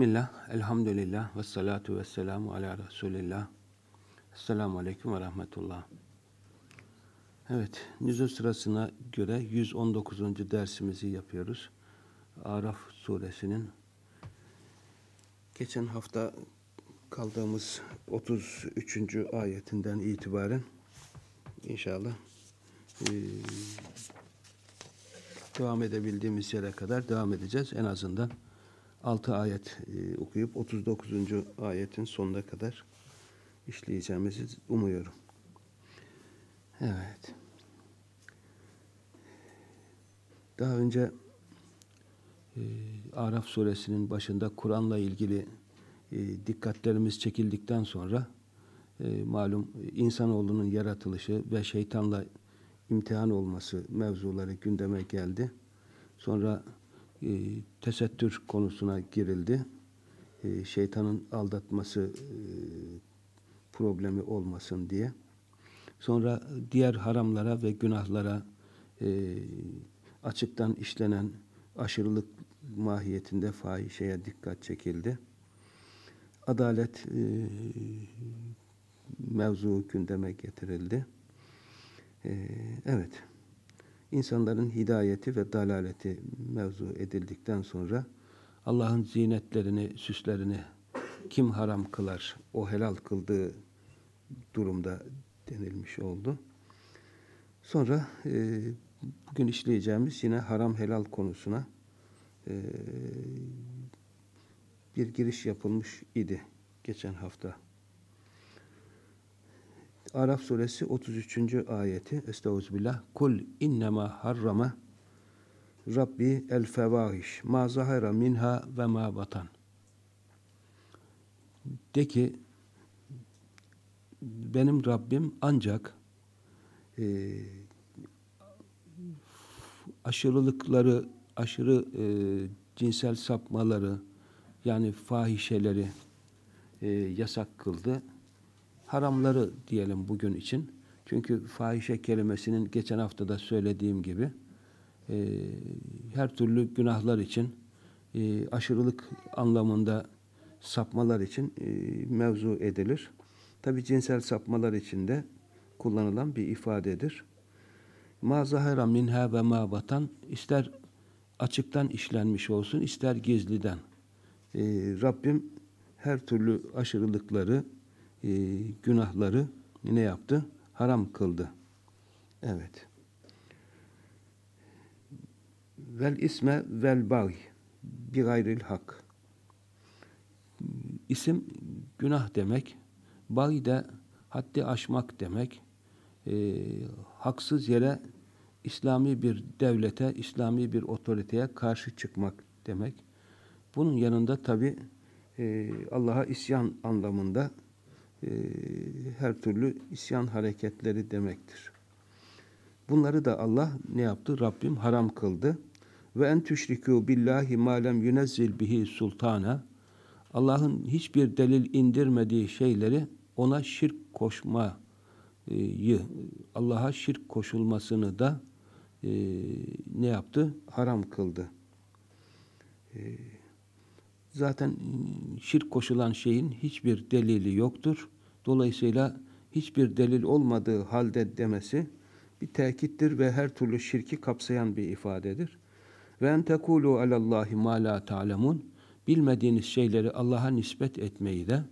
Bismillah, elhamdülillah, ve salatu ve selamu ala Resulillah. Esselamu Aleyküm ve Rahmetullah. Evet, nüzul sırasına göre 119. dersimizi yapıyoruz. Araf suresinin geçen hafta kaldığımız 33. ayetinden itibaren inşallah e, devam edebildiğimiz yere kadar devam edeceğiz. En azından 6 ayet e, okuyup 39. ayetin sonuna kadar işleyeceğimizi umuyorum. Evet. Daha önce e, Araf suresinin başında Kur'an'la ilgili e, dikkatlerimiz çekildikten sonra e, malum insanoğlunun yaratılışı ve şeytanla imtihan olması mevzuları gündeme geldi. Sonra e, tesettür konusuna girildi. E, şeytanın aldatması e, problemi olmasın diye. Sonra diğer haramlara ve günahlara e, açıktan işlenen aşırılık mahiyetinde fahişeye dikkat çekildi. Adalet e, mevzu gündeme getirildi. E, evet insanların hidayeti ve dalaleti mevzu edildikten sonra Allah'ın zinetlerini, süslerini kim haram kılar, o helal kıldığı durumda denilmiş oldu. Sonra e, bugün işleyeceğimiz yine haram helal konusuna e, bir giriş yapılmış idi geçen hafta. Araf suresi 33. ayeti Estağfirullah. Kul innema harrama Rabbi el fevahiş ma zahara minha ve ma batan. De ki benim Rabbim ancak e, aşırılıkları, aşırı e, cinsel sapmaları yani fahişeleri e, yasak kıldı haramları diyelim bugün için. Çünkü fahişe kelimesinin geçen hafta da söylediğim gibi e, her türlü günahlar için e, aşırılık anlamında sapmalar için e, mevzu edilir. Tabi cinsel sapmalar için de kullanılan bir ifadedir. Ma zahara minha ve ma batan ister açıktan işlenmiş olsun ister gizliden. E, Rabbim her türlü aşırılıkları e, günahları ne yaptı? Haram kıldı. Evet. Vel isme vel bagi bir gayril hak. İsim günah demek. Bagi de haddi aşmak demek. E, haksız yere İslami bir devlete, İslami bir otoriteye karşı çıkmak demek. Bunun yanında tabi e, Allah'a isyan anlamında her türlü isyan hareketleri demektir. Bunları da Allah ne yaptı? Rabbim haram kıldı. Ve en tüşrikû billahi ma lem yunezzil bihi sultana Allah'ın hiçbir delil indirmediği şeyleri ona şirk koşmayı, Allah'a şirk koşulmasını da e, ne yaptı? Haram kıldı. E, Zaten şirk koşulan şeyin hiçbir delili yoktur. Dolayısıyla hiçbir delil olmadığı halde demesi bir tekittir ve her türlü şirki kapsayan bir ifadedir. Ve en tekulu alallahi ma la ta'lemun bilmediğiniz şeyleri Allah'a nispet etmeyi de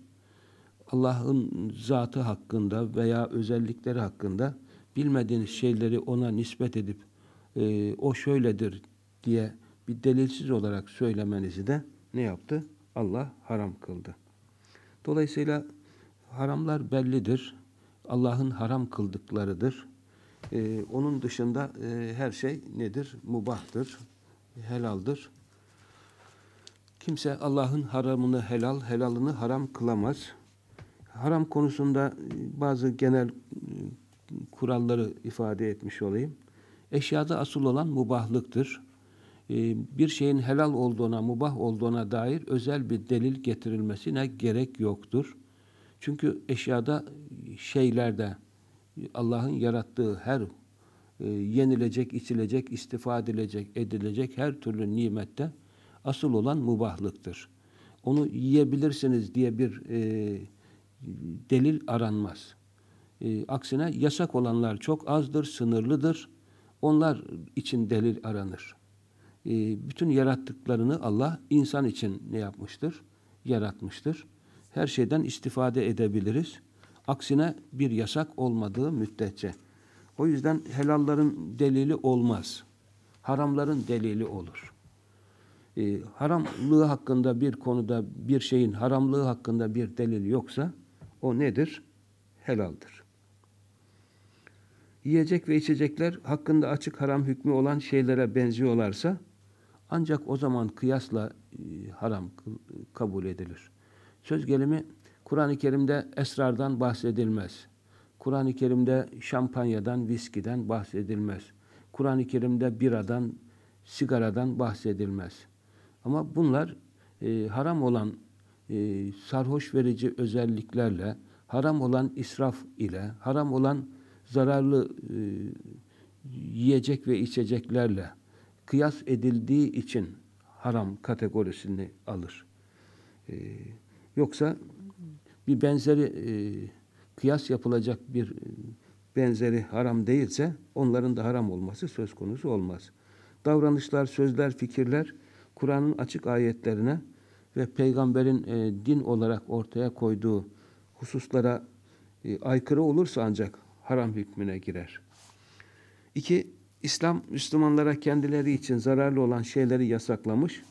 Allah'ın zatı hakkında veya özellikleri hakkında bilmediğiniz şeyleri ona nispet edip e, o şöyledir diye bir delilsiz olarak söylemenizi de ne yaptı? Allah haram kıldı. Dolayısıyla haramlar bellidir. Allah'ın haram kıldıklarıdır. Ee, onun dışında e, her şey nedir? Mubahtır, helaldir. Kimse Allah'ın haramını helal, helalını haram kılamaz. Haram konusunda e, bazı genel e, kuralları ifade etmiş olayım. Eşyada asıl olan mubahlıktır. Ee, bir şeyin helal olduğuna, mubah olduğuna dair özel bir delil getirilmesine gerek yoktur. Çünkü eşyada, şeylerde Allah'ın yarattığı her e, yenilecek, içilecek, istifade edilecek, edilecek her türlü nimette asıl olan mubahlıktır. onu yiyebilirsiniz diye bir e, delil aranmaz. E, aksine yasak olanlar çok azdır, sınırlıdır. Onlar için delil aranır. E, bütün yarattıklarını Allah insan için ne yapmıştır? Yaratmıştır. Her şeyden istifade edebiliriz. Aksine bir yasak olmadığı müddetçe. O yüzden helalların delili olmaz. Haramların delili olur. E, haramlığı hakkında bir konuda bir şeyin haramlığı hakkında bir delil yoksa o nedir? Helaldir. Yiyecek ve içecekler hakkında açık haram hükmü olan şeylere benziyorlarsa ancak o zaman kıyasla e, haram kabul edilir. Söz gelimi Kur'an-ı Kerim'de esrardan bahsedilmez. Kur'an-ı Kerim'de şampanyadan, viskiden bahsedilmez. Kur'an-ı Kerim'de biradan, sigaradan bahsedilmez. Ama bunlar e, haram olan e, sarhoş verici özelliklerle, haram olan israf ile, haram olan zararlı e, yiyecek ve içeceklerle kıyas edildiği için haram kategorisini alır. E, yoksa bir benzeri e, kıyas yapılacak bir benzeri haram değilse onların da haram olması söz konusu olmaz. Davranışlar, sözler, fikirler Kur'an'ın açık ayetlerine ve peygamberin e, din olarak ortaya koyduğu hususlara e, aykırı olursa ancak haram hükmüne girer. İki, İslam Müslümanlara kendileri için zararlı olan şeyleri yasaklamış,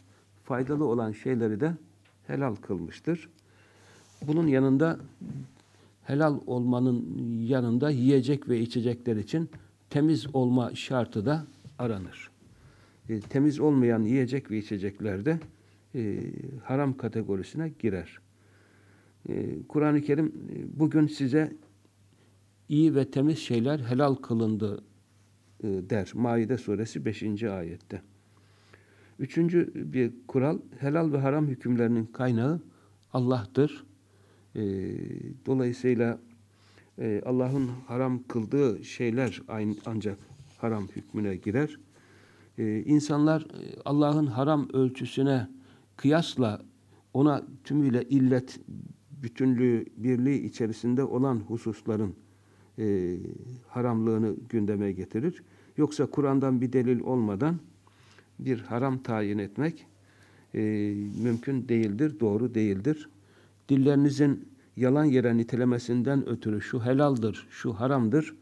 faydalı olan şeyleri de helal kılmıştır. Bunun yanında helal olmanın yanında yiyecek ve içecekler için temiz olma şartı da aranır. E, temiz olmayan yiyecek ve içecekler de e, haram kategorisine girer. E, Kur'an-ı Kerim e, bugün size iyi ve temiz şeyler helal kılındı der. Maide suresi 5. ayette. Üçüncü bir kural, helal ve haram hükümlerinin kaynağı Allah'tır. E, dolayısıyla e, Allah'ın haram kıldığı şeyler ancak haram hükmüne girer. E, insanlar e, Allah'ın haram ölçüsüne kıyasla ona tümüyle illet, bütünlüğü, birliği içerisinde olan hususların e, haramlığını gündeme getirir. Yoksa Kur'an'dan bir delil olmadan bir haram tayin etmek e, mümkün değildir, doğru değildir. Dillerinizin yalan yere nitelemesinden ötürü şu helaldir, şu haramdır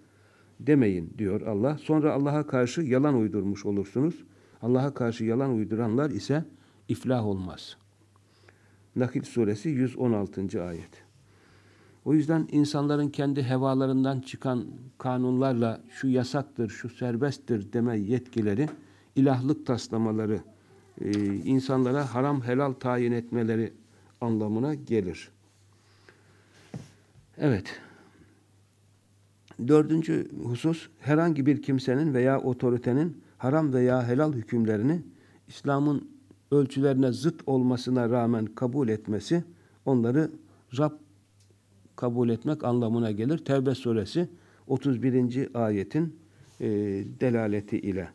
demeyin diyor Allah. Sonra Allah'a karşı yalan uydurmuş olursunuz. Allah'a karşı yalan uyduranlar ise iflah olmaz. Nakil suresi 116. ayet. O yüzden insanların kendi hevalarından çıkan kanunlarla şu yasaktır, şu serbesttir deme yetkileri, ilahlık taslamaları, e, insanlara haram helal tayin etmeleri anlamına gelir. Evet. Dördüncü husus, herhangi bir kimsenin veya otoritenin haram veya helal hükümlerini İslam'ın ölçülerine zıt olmasına rağmen kabul etmesi, onları Rab kabul etmek anlamına gelir. Tevbe suresi 31. ayetin e, delaleti ile.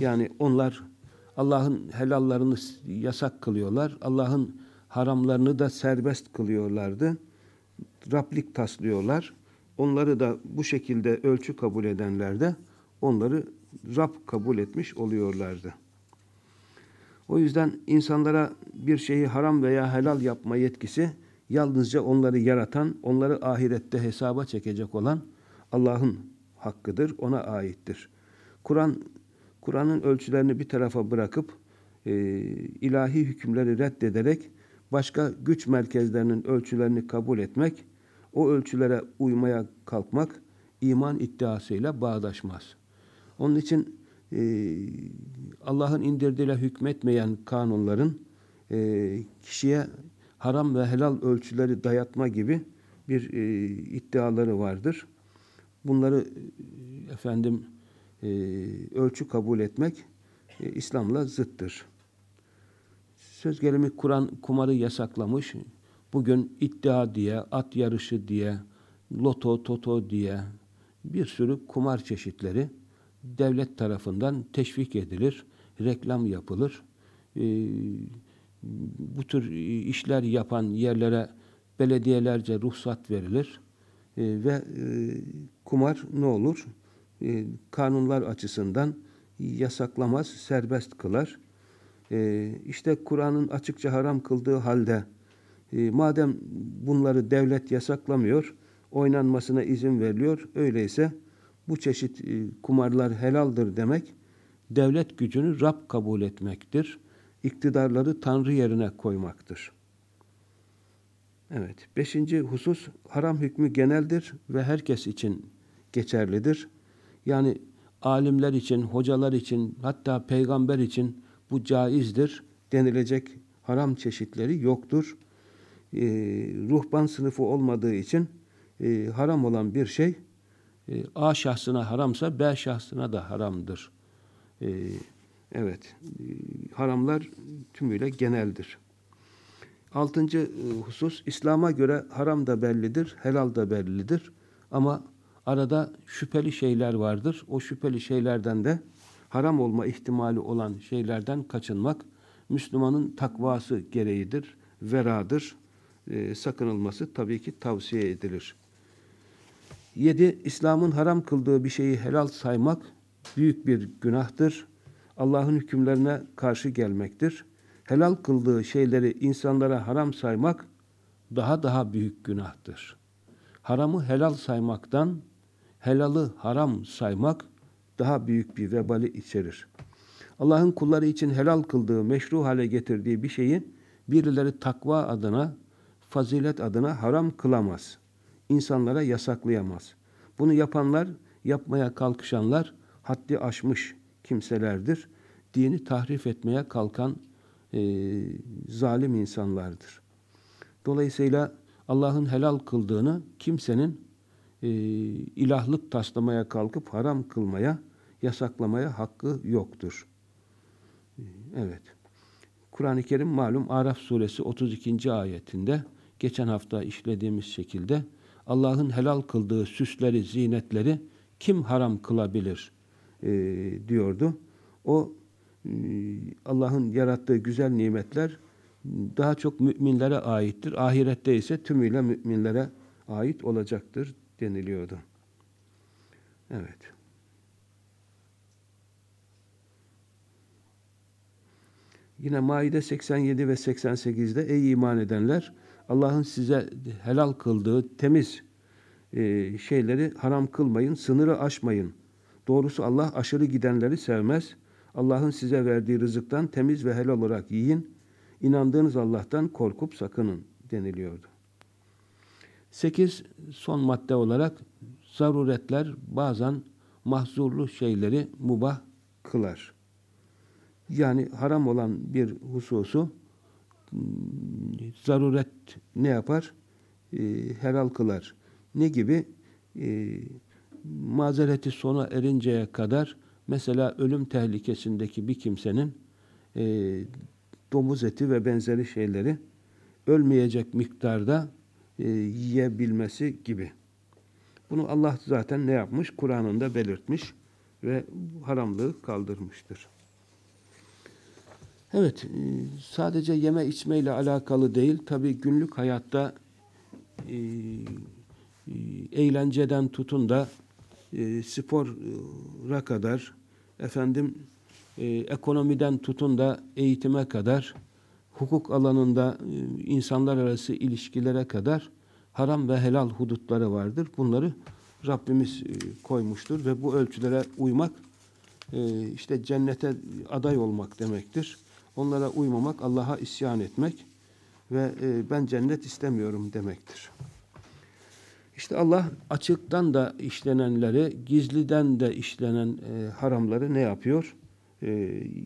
Yani onlar Allah'ın helallarını yasak kılıyorlar. Allah'ın haramlarını da serbest kılıyorlardı. Rablik taslıyorlar. Onları da bu şekilde ölçü kabul edenler de onları Rab kabul etmiş oluyorlardı. O yüzden insanlara bir şeyi haram veya helal yapma yetkisi yalnızca onları yaratan, onları ahirette hesaba çekecek olan Allah'ın hakkıdır, ona aittir. Kur'an Kur'an'ın ölçülerini bir tarafa bırakıp e, ilahi hükümleri reddederek başka güç merkezlerinin ölçülerini kabul etmek, o ölçülere uymaya kalkmak iman iddiasıyla bağdaşmaz. Onun için e, Allah'ın indirdiğiyle hükmetmeyen kanunların e, kişiye haram ve helal ölçüleri dayatma gibi bir e, iddiaları vardır. Bunları e, efendim e, ölçü kabul etmek e, İslam'la zıttır. Söz gelimi Kur'an kumarı yasaklamış. Bugün iddia diye, at yarışı diye, loto, toto diye bir sürü kumar çeşitleri devlet tarafından teşvik edilir, reklam yapılır. Ee, bu tür işler yapan yerlere belediyelerce ruhsat verilir e, ve e, kumar ne olur? E, kanunlar açısından yasaklamaz, serbest kılar. E, işte Kur'an'ın açıkça haram kıldığı halde e, madem bunları devlet yasaklamıyor, oynanmasına izin veriliyor, öyleyse bu çeşit e, kumarlar helaldir demek, devlet gücünü Rab kabul etmektir. İktidarları Tanrı yerine koymaktır. Evet. Beşinci husus, haram hükmü geneldir ve herkes için geçerlidir. Yani alimler için, hocalar için, hatta peygamber için bu caizdir denilecek haram çeşitleri yoktur. Ee, ruhban sınıfı olmadığı için e, haram olan bir şey e, A şahsına haramsa B şahsına da haramdır. E, evet, e, haramlar tümüyle geneldir. Altıncı e, husus, İslam'a göre haram da bellidir, helal da bellidir. Ama arada şüpheli şeyler vardır. O şüpheli şeylerden de haram olma ihtimali olan şeylerden kaçınmak Müslümanın takvası gereğidir, veradır. E, sakınılması tabii ki tavsiye edilir. Yedi, İslam'ın haram kıldığı bir şeyi helal saymak büyük bir günahtır. Allah'ın hükümlerine karşı gelmektir. Helal kıldığı şeyleri insanlara haram saymak daha daha büyük günahtır. Haramı helal saymaktan helalı haram saymak daha büyük bir vebali içerir. Allah'ın kulları için helal kıldığı, meşru hale getirdiği bir şeyi birileri takva adına, fazilet adına haram kılamaz. İnsanlara yasaklayamaz. Bunu yapanlar, yapmaya kalkışanlar haddi aşmış kimselerdir. Dini tahrif etmeye kalkan e, zalim insanlardır. Dolayısıyla Allah'ın helal kıldığını kimsenin e, ilahlık taslamaya kalkıp haram kılmaya, yasaklamaya hakkı yoktur. E, evet. Kur'an-ı Kerim malum Araf suresi 32. ayetinde geçen hafta işlediğimiz şekilde Allah'ın helal kıldığı süsleri, zinetleri kim haram kılabilir e, diyordu. O e, Allah'ın yarattığı güzel nimetler daha çok müminlere aittir. Ahirette ise tümüyle müminlere ait olacaktır deniliyordu. Evet. Yine Maide 87 ve 88'de ey iman edenler Allah'ın size helal kıldığı temiz e, şeyleri haram kılmayın, sınırı aşmayın. Doğrusu Allah aşırı gidenleri sevmez. Allah'ın size verdiği rızıktan temiz ve helal olarak yiyin. İnandığınız Allah'tan korkup sakının deniliyordu. Sekiz, son madde olarak zaruretler bazen mahzurlu şeyleri mubah kılar. Yani haram olan bir hususu zaruret ne yapar? E, helal kılar. Ne gibi? E, mazereti sona erinceye kadar mesela ölüm tehlikesindeki bir kimsenin e, domuz eti ve benzeri şeyleri ölmeyecek miktarda e, yiyebilmesi gibi. Bunu Allah zaten ne yapmış? Kur'an'ında belirtmiş ve haramlığı kaldırmıştır. Evet, e, sadece yeme içmeyle alakalı değil, tabi günlük hayatta e, e, eğlenceden tutun da e, spora kadar, efendim e, ekonomiden tutun da eğitime kadar, hukuk alanında e, insanlar arası ilişkilere kadar haram ve helal hudutları vardır. Bunları Rabbimiz e, koymuştur ve bu ölçülere uymak e, işte cennete aday olmak demektir. Onlara uymamak, Allah'a isyan etmek ve e, ben cennet istemiyorum demektir. İşte Allah açıktan da işlenenleri, gizliden de işlenen e, haramları ne yapıyor? E,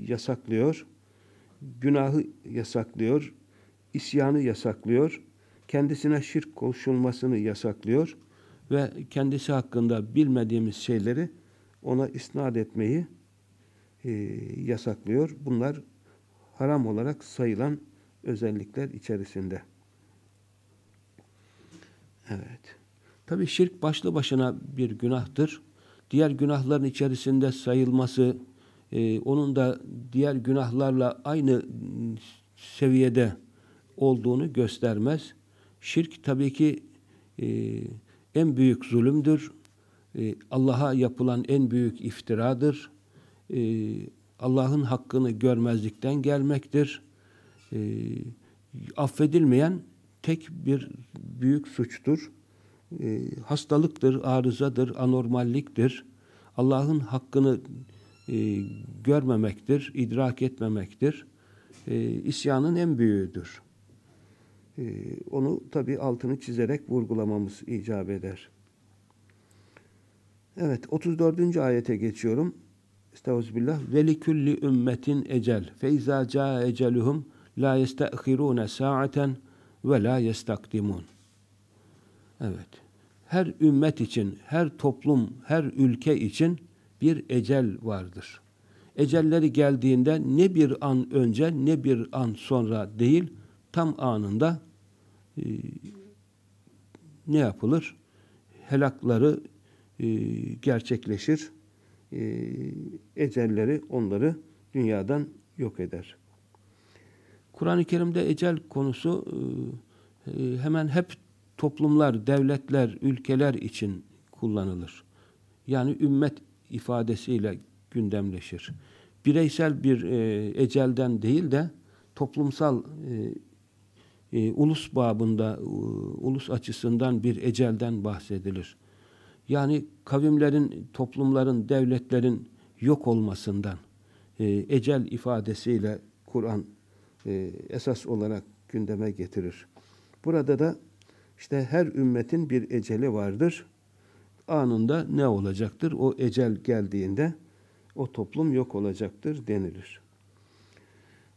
yasaklıyor. Günahı yasaklıyor. isyanı yasaklıyor. Kendisine şirk koşulmasını yasaklıyor. Ve kendisi hakkında bilmediğimiz şeyleri ona isnat etmeyi e, yasaklıyor. Bunlar haram olarak sayılan özellikler içerisinde. Evet. Tabi şirk başlı başına bir günahtır. Diğer günahların içerisinde sayılması, e, onun da diğer günahlarla aynı seviyede olduğunu göstermez. Şirk tabii ki e, en büyük zulümdür. E, Allah'a yapılan en büyük iftiradır. E, Allah'ın hakkını görmezlikten gelmektir. E, affedilmeyen tek bir büyük suçtur. E, hastalıktır, arızadır, anormalliktir. Allah'ın hakkını e, görmemektir, idrak etmemektir. E, isyanın en büyüğüdür. E, onu tabi altını çizerek vurgulamamız icap eder. Evet, 34. ayete geçiyorum. Estağfirullah. Ve ümmetin ecel. Fe izâ eceluhum la yeste'khirûne sa'aten ve la yestakdimun. Evet. Her ümmet için, her toplum, her ülke için bir ecel vardır. Ecelleri geldiğinde ne bir an önce ne bir an sonra değil, tam anında e, ne yapılır? Helakları e, gerçekleşir. E, ecelleri onları dünyadan yok eder. Kur'an-ı Kerim'de ecel konusu e, e hemen hep toplumlar, devletler, ülkeler için kullanılır. Yani ümmet ifadesiyle gündemleşir. Bireysel bir e, ecelden değil de toplumsal e, e, ulus babında, e, ulus açısından bir ecelden bahsedilir. Yani kavimlerin, toplumların, devletlerin yok olmasından e, ecel ifadesiyle Kur'an e, esas olarak gündeme getirir. Burada da işte her ümmetin bir eceli vardır. Anında ne olacaktır? O ecel geldiğinde o toplum yok olacaktır denilir.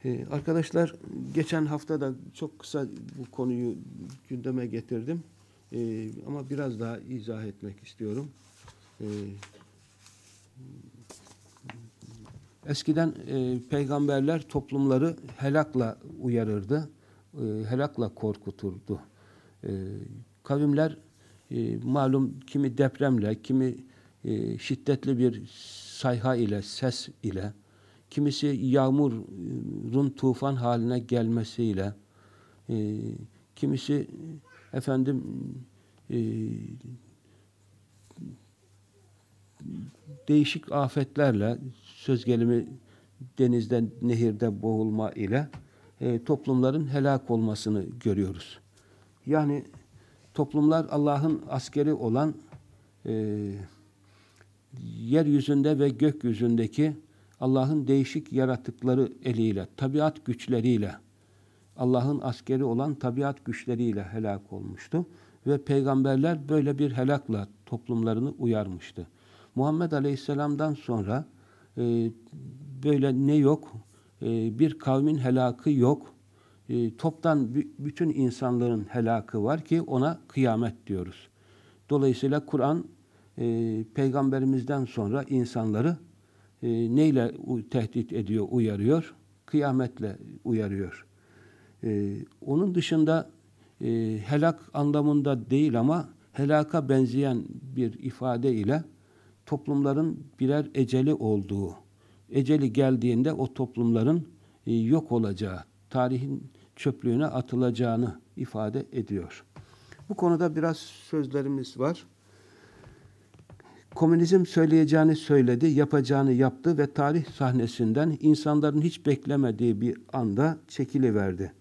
Ee, arkadaşlar geçen hafta da çok kısa bu konuyu gündeme getirdim. Ee, ama biraz daha izah etmek istiyorum. Ee, eskiden e, peygamberler toplumları helakla uyarırdı. E, helakla korkuturdu. E, kavimler e, malum kimi depremle, kimi e, şiddetli bir sayha ile, ses ile, kimisi yağmurun tufan haline gelmesiyle, e, kimisi efendim e, değişik afetlerle, söz gelimi denizden, nehirde boğulma ile e, toplumların helak olmasını görüyoruz. Yani toplumlar Allah'ın askeri olan e, yeryüzünde ve gökyüzündeki Allah'ın değişik yaratıkları eliyle, tabiat güçleriyle, Allah'ın askeri olan tabiat güçleriyle helak olmuştu. Ve peygamberler böyle bir helakla toplumlarını uyarmıştı. Muhammed Aleyhisselam'dan sonra e, böyle ne yok, e, bir kavmin helakı yok, e, toptan bütün insanların helakı var ki ona kıyamet diyoruz. Dolayısıyla Kur'an e, peygamberimizden sonra insanları e, neyle tehdit ediyor, uyarıyor? Kıyametle uyarıyor. E, onun dışında e, helak anlamında değil ama helaka benzeyen bir ifade ile toplumların birer eceli olduğu, eceli geldiğinde o toplumların e, yok olacağı, tarihin çöplüğüne atılacağını ifade ediyor. Bu konuda biraz sözlerimiz var. Komünizm söyleyeceğini söyledi, yapacağını yaptı ve tarih sahnesinden insanların hiç beklemediği bir anda çekiliverdi.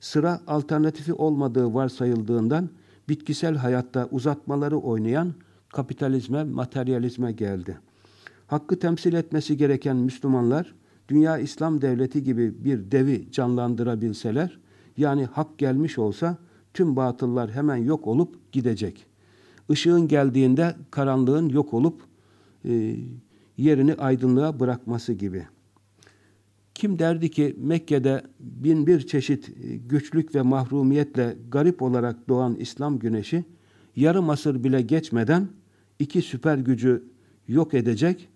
Sıra alternatifi olmadığı varsayıldığından bitkisel hayatta uzatmaları oynayan kapitalizme, materyalizme geldi. Hakkı temsil etmesi gereken Müslümanlar, Dünya İslam Devleti gibi bir devi canlandırabilseler, yani hak gelmiş olsa tüm batıllar hemen yok olup gidecek. Işığın geldiğinde karanlığın yok olup e, yerini aydınlığa bırakması gibi. Kim derdi ki Mekke'de bin bir çeşit e, güçlük ve mahrumiyetle garip olarak doğan İslam güneşi yarım asır bile geçmeden iki süper gücü yok edecek,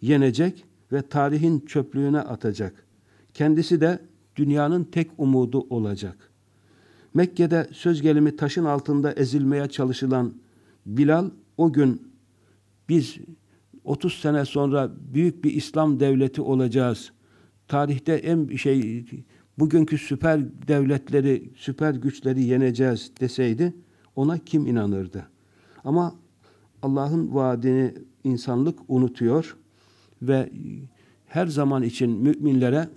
yenecek ve tarihin çöplüğüne atacak. Kendisi de dünyanın tek umudu olacak. Mekke'de söz gelimi taşın altında ezilmeye çalışılan Bilal o gün biz 30 sene sonra büyük bir İslam devleti olacağız. Tarihte en şey bugünkü süper devletleri, süper güçleri yeneceğiz deseydi ona kim inanırdı? Ama Allah'ın vaadini insanlık unutuyor ve her zaman için müminlere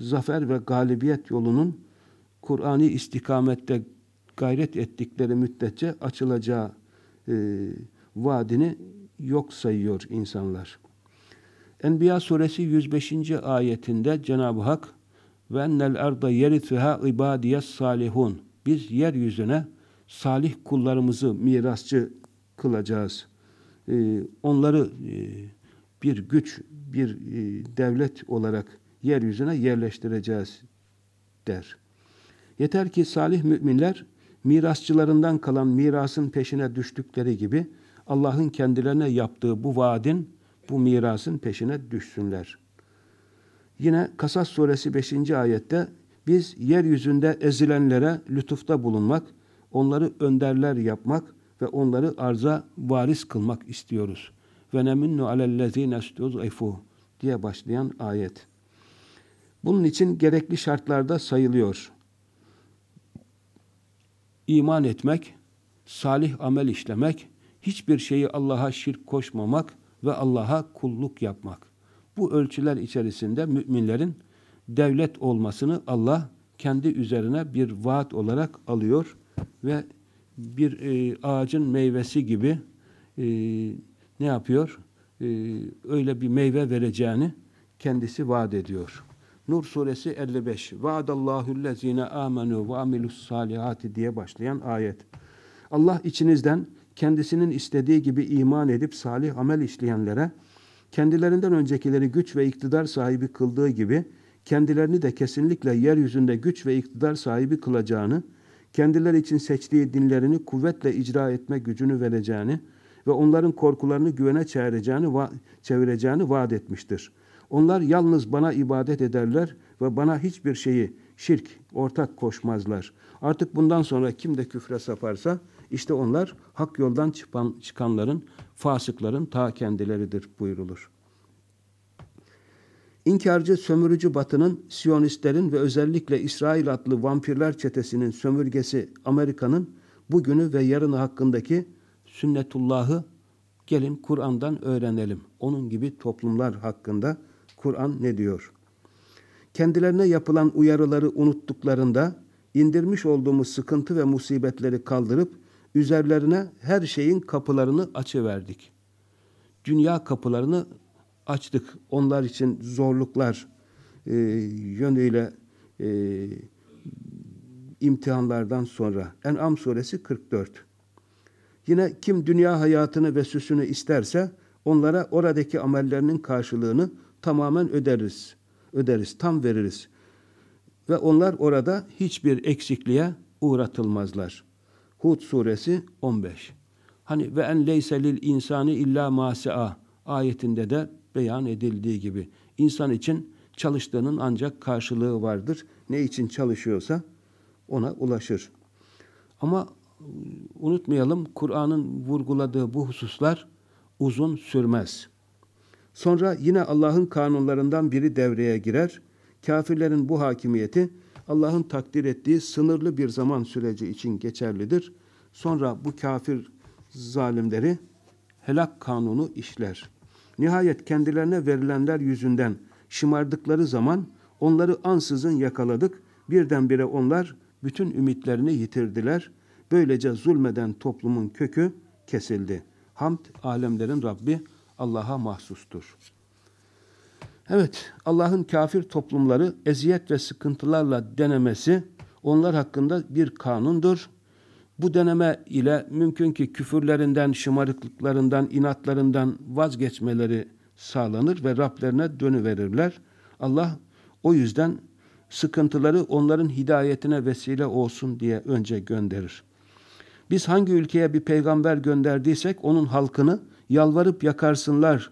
zafer ve galibiyet yolunun Kur'an'ı istikamette gayret ettikleri müddetçe açılacağı e, vaadini yok sayıyor insanlar. Enbiya suresi 105. ayetinde Cenab-ı Hak ve ennel erda yerithuha ibadiyes salihun. Biz yeryüzüne salih kullarımızı mirasçı kılacağız. Ee, onları e, bir güç, bir e, devlet olarak yeryüzüne yerleştireceğiz der. Yeter ki salih müminler mirasçılarından kalan mirasın peşine düştükleri gibi Allah'ın kendilerine yaptığı bu vaadin, bu mirasın peşine düşsünler. Yine Kasas suresi 5. ayette biz yeryüzünde ezilenlere lütufta bulunmak, onları önderler yapmak ve onları arza varis kılmak istiyoruz. Ve neminnu alellezine stuz'ifu diye başlayan ayet. Bunun için gerekli şartlarda sayılıyor. İman etmek, salih amel işlemek, hiçbir şeyi Allah'a şirk koşmamak ve Allah'a kulluk yapmak. Bu ölçüler içerisinde müminlerin devlet olmasını Allah kendi üzerine bir vaat olarak alıyor ve bir e, ağacın meyvesi gibi e, ne yapıyor? E, öyle bir meyve vereceğini kendisi vaat ediyor. Nur suresi 55. Vaadallahu lezine amenu ve amilus salihati diye başlayan ayet. Allah içinizden kendisinin istediği gibi iman edip salih amel işleyenlere kendilerinden öncekileri güç ve iktidar sahibi kıldığı gibi kendilerini de kesinlikle yeryüzünde güç ve iktidar sahibi kılacağını, kendileri için seçtiği dinlerini kuvvetle icra etme gücünü vereceğini ve onların korkularını güvene çevireceğini, çevireceğini vaat etmiştir. Onlar yalnız bana ibadet ederler ve bana hiçbir şeyi şirk, ortak koşmazlar. Artık bundan sonra kim de küfre saparsa işte onlar hak yoldan çıkan, çıkanların, fasıkların ta kendileridir buyurulur. İnkarcı sömürücü batının, Siyonistlerin ve özellikle İsrail adlı vampirler çetesinin sömürgesi Amerika'nın bugünü ve yarını hakkındaki sünnetullahı gelin Kur'an'dan öğrenelim. Onun gibi toplumlar hakkında Kur'an ne diyor? Kendilerine yapılan uyarıları unuttuklarında indirmiş olduğumuz sıkıntı ve musibetleri kaldırıp üzerlerine her şeyin kapılarını açıverdik. Dünya kapılarını açtık. Onlar için zorluklar e, yönüyle e, imtihanlardan sonra. En'am suresi 44. Yine kim dünya hayatını ve süsünü isterse onlara oradaki amellerinin karşılığını tamamen öderiz. Öderiz, tam veririz. Ve onlar orada hiçbir eksikliğe uğratılmazlar. Hud suresi 15. Hani ve en leyse insani illa masi'a ayetinde de beyan edildiği gibi insan için çalıştığının ancak karşılığı vardır. Ne için çalışıyorsa ona ulaşır. Ama unutmayalım Kur'an'ın vurguladığı bu hususlar uzun sürmez. Sonra yine Allah'ın kanunlarından biri devreye girer. Kafirlerin bu hakimiyeti Allah'ın takdir ettiği sınırlı bir zaman süreci için geçerlidir. Sonra bu kafir zalimleri helak kanunu işler. Nihayet kendilerine verilenler yüzünden şımardıkları zaman onları ansızın yakaladık. Birdenbire onlar bütün ümitlerini yitirdiler. Böylece zulmeden toplumun kökü kesildi. Hamd alemlerin Rabbi Allah'a mahsustur. Evet, Allah'ın kafir toplumları eziyet ve sıkıntılarla denemesi onlar hakkında bir kanundur. Bu deneme ile mümkün ki küfürlerinden, şımarıklıklarından, inatlarından vazgeçmeleri sağlanır ve Rablerine dönüverirler. Allah o yüzden sıkıntıları onların hidayetine vesile olsun diye önce gönderir. Biz hangi ülkeye bir peygamber gönderdiysek onun halkını yalvarıp yakarsınlar,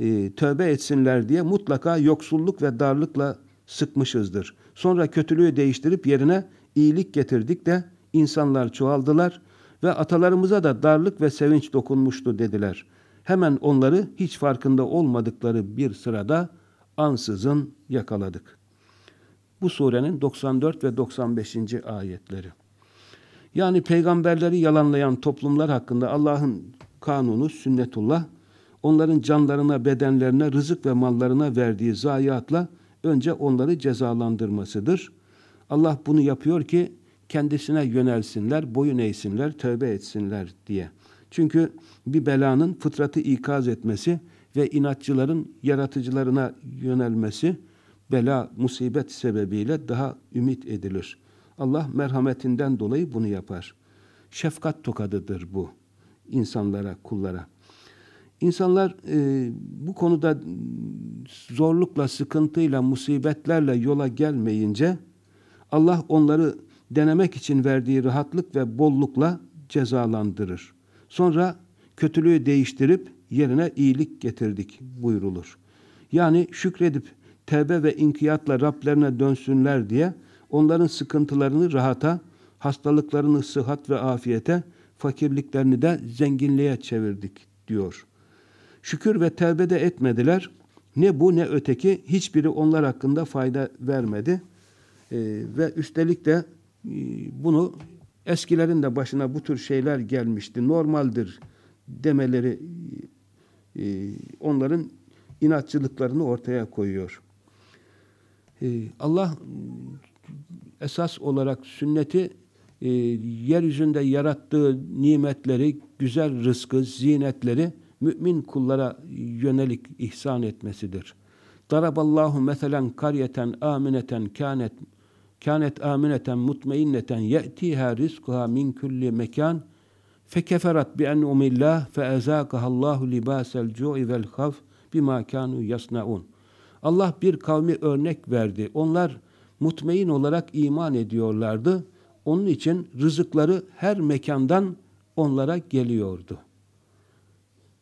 e, tövbe etsinler diye mutlaka yoksulluk ve darlıkla sıkmışızdır. Sonra kötülüğü değiştirip yerine iyilik getirdik de insanlar çoğaldılar ve atalarımıza da darlık ve sevinç dokunmuştu dediler. Hemen onları hiç farkında olmadıkları bir sırada ansızın yakaladık. Bu surenin 94 ve 95. ayetleri. Yani peygamberleri yalanlayan toplumlar hakkında Allah'ın kanunu, sünnetullah, onların canlarına, bedenlerine, rızık ve mallarına verdiği zayiatla önce onları cezalandırmasıdır. Allah bunu yapıyor ki kendisine yönelsinler, boyun eğsinler, tövbe etsinler diye. Çünkü bir belanın fıtratı ikaz etmesi ve inatçıların yaratıcılarına yönelmesi bela, musibet sebebiyle daha ümit edilir. Allah merhametinden dolayı bunu yapar. Şefkat tokadıdır bu insanlara, kullara. İnsanlar e, bu konuda zorlukla, sıkıntıyla, musibetlerle yola gelmeyince Allah onları denemek için verdiği rahatlık ve bollukla cezalandırır. Sonra kötülüğü değiştirip yerine iyilik getirdik buyurulur. Yani şükredip tevbe ve inkiyatla Rablerine dönsünler diye onların sıkıntılarını rahata, hastalıklarını sıhhat ve afiyete, fakirliklerini de zenginliğe çevirdik diyor. Şükür ve tevbe de etmediler. Ne bu ne öteki hiçbiri onlar hakkında fayda vermedi. Ee, ve üstelik de e, bunu eskilerin de başına bu tür şeyler gelmişti. Normaldir demeleri e, onların inatçılıklarını ortaya koyuyor. E, Allah esas olarak sünneti e, yeryüzünde yarattığı nimetleri, güzel rızkı, zinetleri mümin kullara yönelik ihsan etmesidir. Daraballahu meselen karyeten amineten kânet kânet amineten mutmainneten ye'tiha rizkuha min kulli mekan fekeferat bi en'umillah fe ezâkahallahu libâsel cu'i vel khaf bima kânu yasnaun. Allah bir kavmi örnek verdi. Onlar mutmain olarak iman ediyorlardı. Onun için rızıkları her mekandan onlara geliyordu.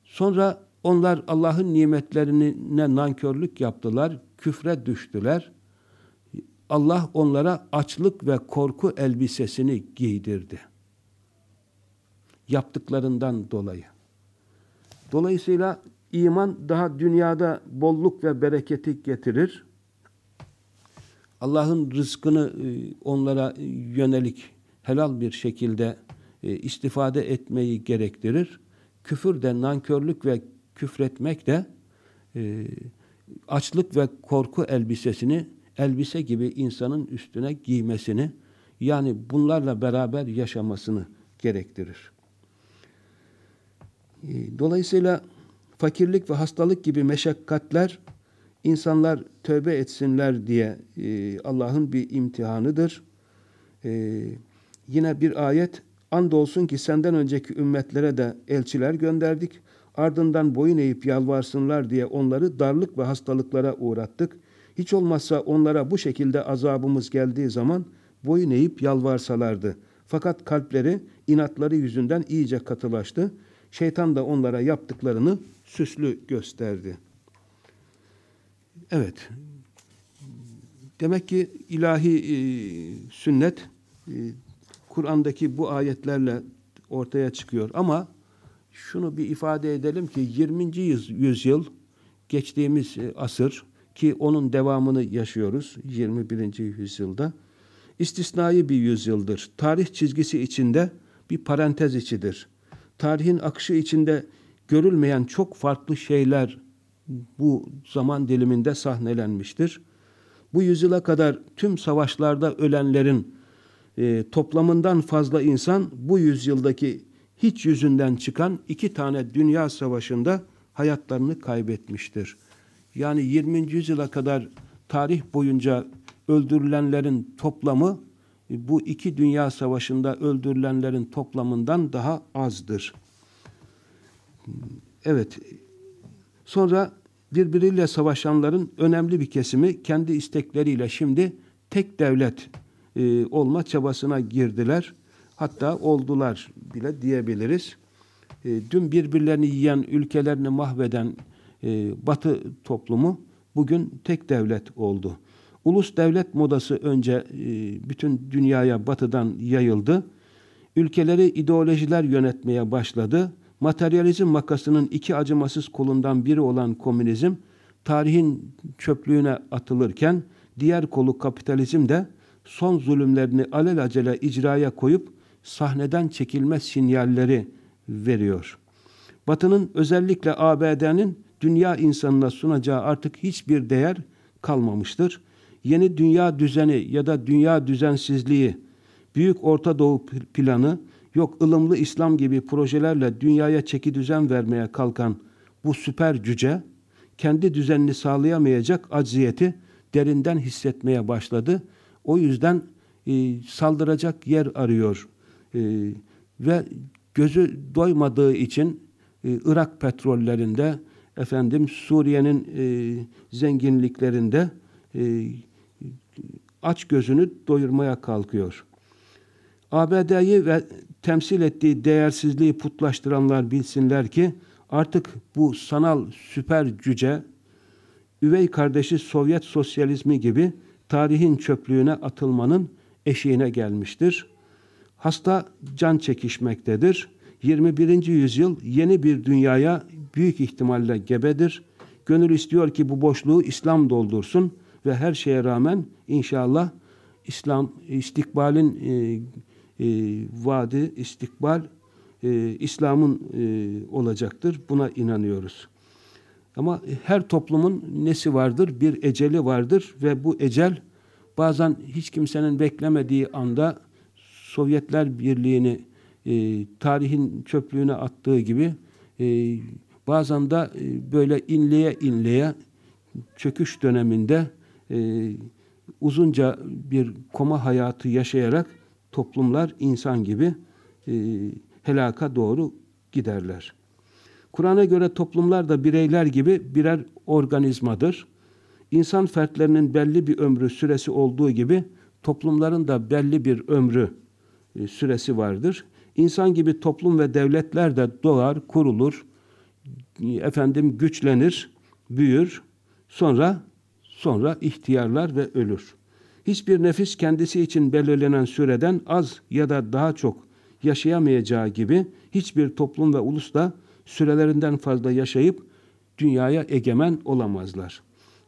Sonra onlar Allah'ın nimetlerine nankörlük yaptılar, küfre düştüler. Allah onlara açlık ve korku elbisesini giydirdi. Yaptıklarından dolayı. Dolayısıyla iman daha dünyada bolluk ve bereketi getirir. Allah'ın rızkını e, onlara yönelik helal bir şekilde e, istifade etmeyi gerektirir. Küfür de, nankörlük ve küfretmek de e, açlık ve korku elbisesini elbise gibi insanın üstüne giymesini yani bunlarla beraber yaşamasını gerektirir. Dolayısıyla fakirlik ve hastalık gibi meşakkatler insanlar tövbe etsinler diye e, Allah'ın bir imtihanıdır. E, yine bir ayet andolsun ki senden önceki ümmetlere de elçiler gönderdik. Ardından boyun eğip yalvarsınlar diye onları darlık ve hastalıklara uğrattık. Hiç olmazsa onlara bu şekilde azabımız geldiği zaman boyun eğip yalvarsalardı. Fakat kalpleri inatları yüzünden iyice katılaştı. Şeytan da onlara yaptıklarını süslü gösterdi. Evet. Demek ki ilahi e, sünnet e, Kur'an'daki bu ayetlerle ortaya çıkıyor. Ama şunu bir ifade edelim ki 20. yüzyıl geçtiğimiz e, asır ki onun devamını yaşıyoruz 21. yüzyılda. istisnai bir yüzyıldır. Tarih çizgisi içinde bir parantez içidir. Tarihin akışı içinde görülmeyen çok farklı şeyler bu zaman diliminde sahnelenmiştir. Bu yüzyıla kadar tüm savaşlarda ölenlerin e, toplamından fazla insan bu yüzyıldaki hiç yüzünden çıkan iki tane dünya savaşında hayatlarını kaybetmiştir. Yani 20. yüzyıla kadar tarih boyunca öldürülenlerin toplamı e, bu iki dünya savaşında öldürülenlerin toplamından daha azdır. Evet. Sonra birbiriyle savaşanların önemli bir kesimi kendi istekleriyle şimdi tek devlet e, olma çabasına girdiler. Hatta oldular bile diyebiliriz. E, dün birbirlerini yiyen, ülkelerini mahveden e, Batı toplumu bugün tek devlet oldu. Ulus devlet modası önce e, bütün dünyaya batıdan yayıldı. Ülkeleri ideolojiler yönetmeye başladı materyalizm makasının iki acımasız kolundan biri olan komünizm, tarihin çöplüğüne atılırken diğer kolu kapitalizm de son zulümlerini alelacele icraya koyup sahneden çekilme sinyalleri veriyor. Batı'nın özellikle ABD'nin dünya insanına sunacağı artık hiçbir değer kalmamıştır. Yeni dünya düzeni ya da dünya düzensizliği, Büyük Orta Doğu planı, yok ılımlı İslam gibi projelerle dünyaya çeki düzen vermeye kalkan bu süper cüce, kendi düzenini sağlayamayacak acziyeti derinden hissetmeye başladı. O yüzden e, saldıracak yer arıyor. E, ve gözü doymadığı için e, Irak petrollerinde, efendim Suriye'nin e, zenginliklerinde e, aç gözünü doyurmaya kalkıyor. ABD'yi ve temsil ettiği değersizliği putlaştıranlar bilsinler ki artık bu sanal süper cüce üvey kardeşi Sovyet sosyalizmi gibi tarihin çöplüğüne atılmanın eşiğine gelmiştir. Hasta can çekişmektedir. 21. yüzyıl yeni bir dünyaya büyük ihtimalle gebedir. Gönül istiyor ki bu boşluğu İslam doldursun ve her şeye rağmen inşallah İslam istikbalin e, e, vaadi, istikbal e, İslam'ın e, olacaktır. Buna inanıyoruz. Ama her toplumun nesi vardır? Bir eceli vardır ve bu ecel bazen hiç kimsenin beklemediği anda Sovyetler Birliği'ni e, tarihin çöplüğüne attığı gibi e, bazen de e, böyle inleye inleye çöküş döneminde e, uzunca bir koma hayatı yaşayarak toplumlar insan gibi e, helaka doğru giderler. Kur'an'a göre toplumlar da bireyler gibi birer organizmadır. İnsan fertlerinin belli bir ömrü süresi olduğu gibi toplumların da belli bir ömrü e, süresi vardır. İnsan gibi toplum ve devletler de doğar, kurulur, efendim güçlenir, büyür, sonra sonra ihtiyarlar ve ölür. Hiçbir nefis kendisi için belirlenen süreden az ya da daha çok yaşayamayacağı gibi hiçbir toplum ve ulus da sürelerinden fazla yaşayıp dünyaya egemen olamazlar.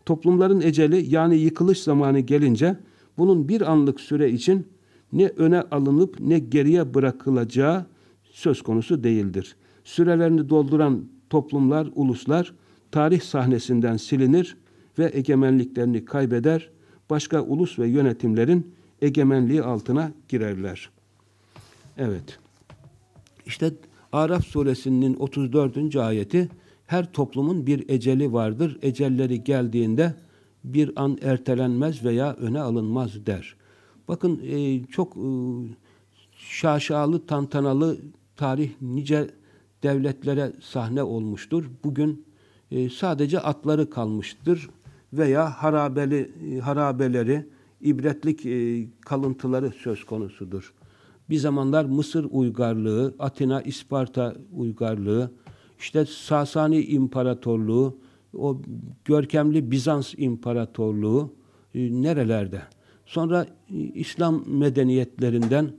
Toplumların eceli yani yıkılış zamanı gelince bunun bir anlık süre için ne öne alınıp ne geriye bırakılacağı söz konusu değildir. Sürelerini dolduran toplumlar, uluslar tarih sahnesinden silinir ve egemenliklerini kaybeder, başka ulus ve yönetimlerin egemenliği altına girerler. Evet. İşte Araf suresinin 34. ayeti her toplumun bir eceli vardır. Ecelleri geldiğinde bir an ertelenmez veya öne alınmaz der. Bakın e, çok e, şaşalı, tantanalı tarih nice devletlere sahne olmuştur. Bugün e, sadece atları kalmıştır veya harabeli harabeleri, ibretlik e, kalıntıları söz konusudur. Bir zamanlar Mısır uygarlığı, Atina, İsparta uygarlığı, işte Sasani İmparatorluğu, o görkemli Bizans İmparatorluğu e, nerelerde? Sonra e, İslam medeniyetlerinden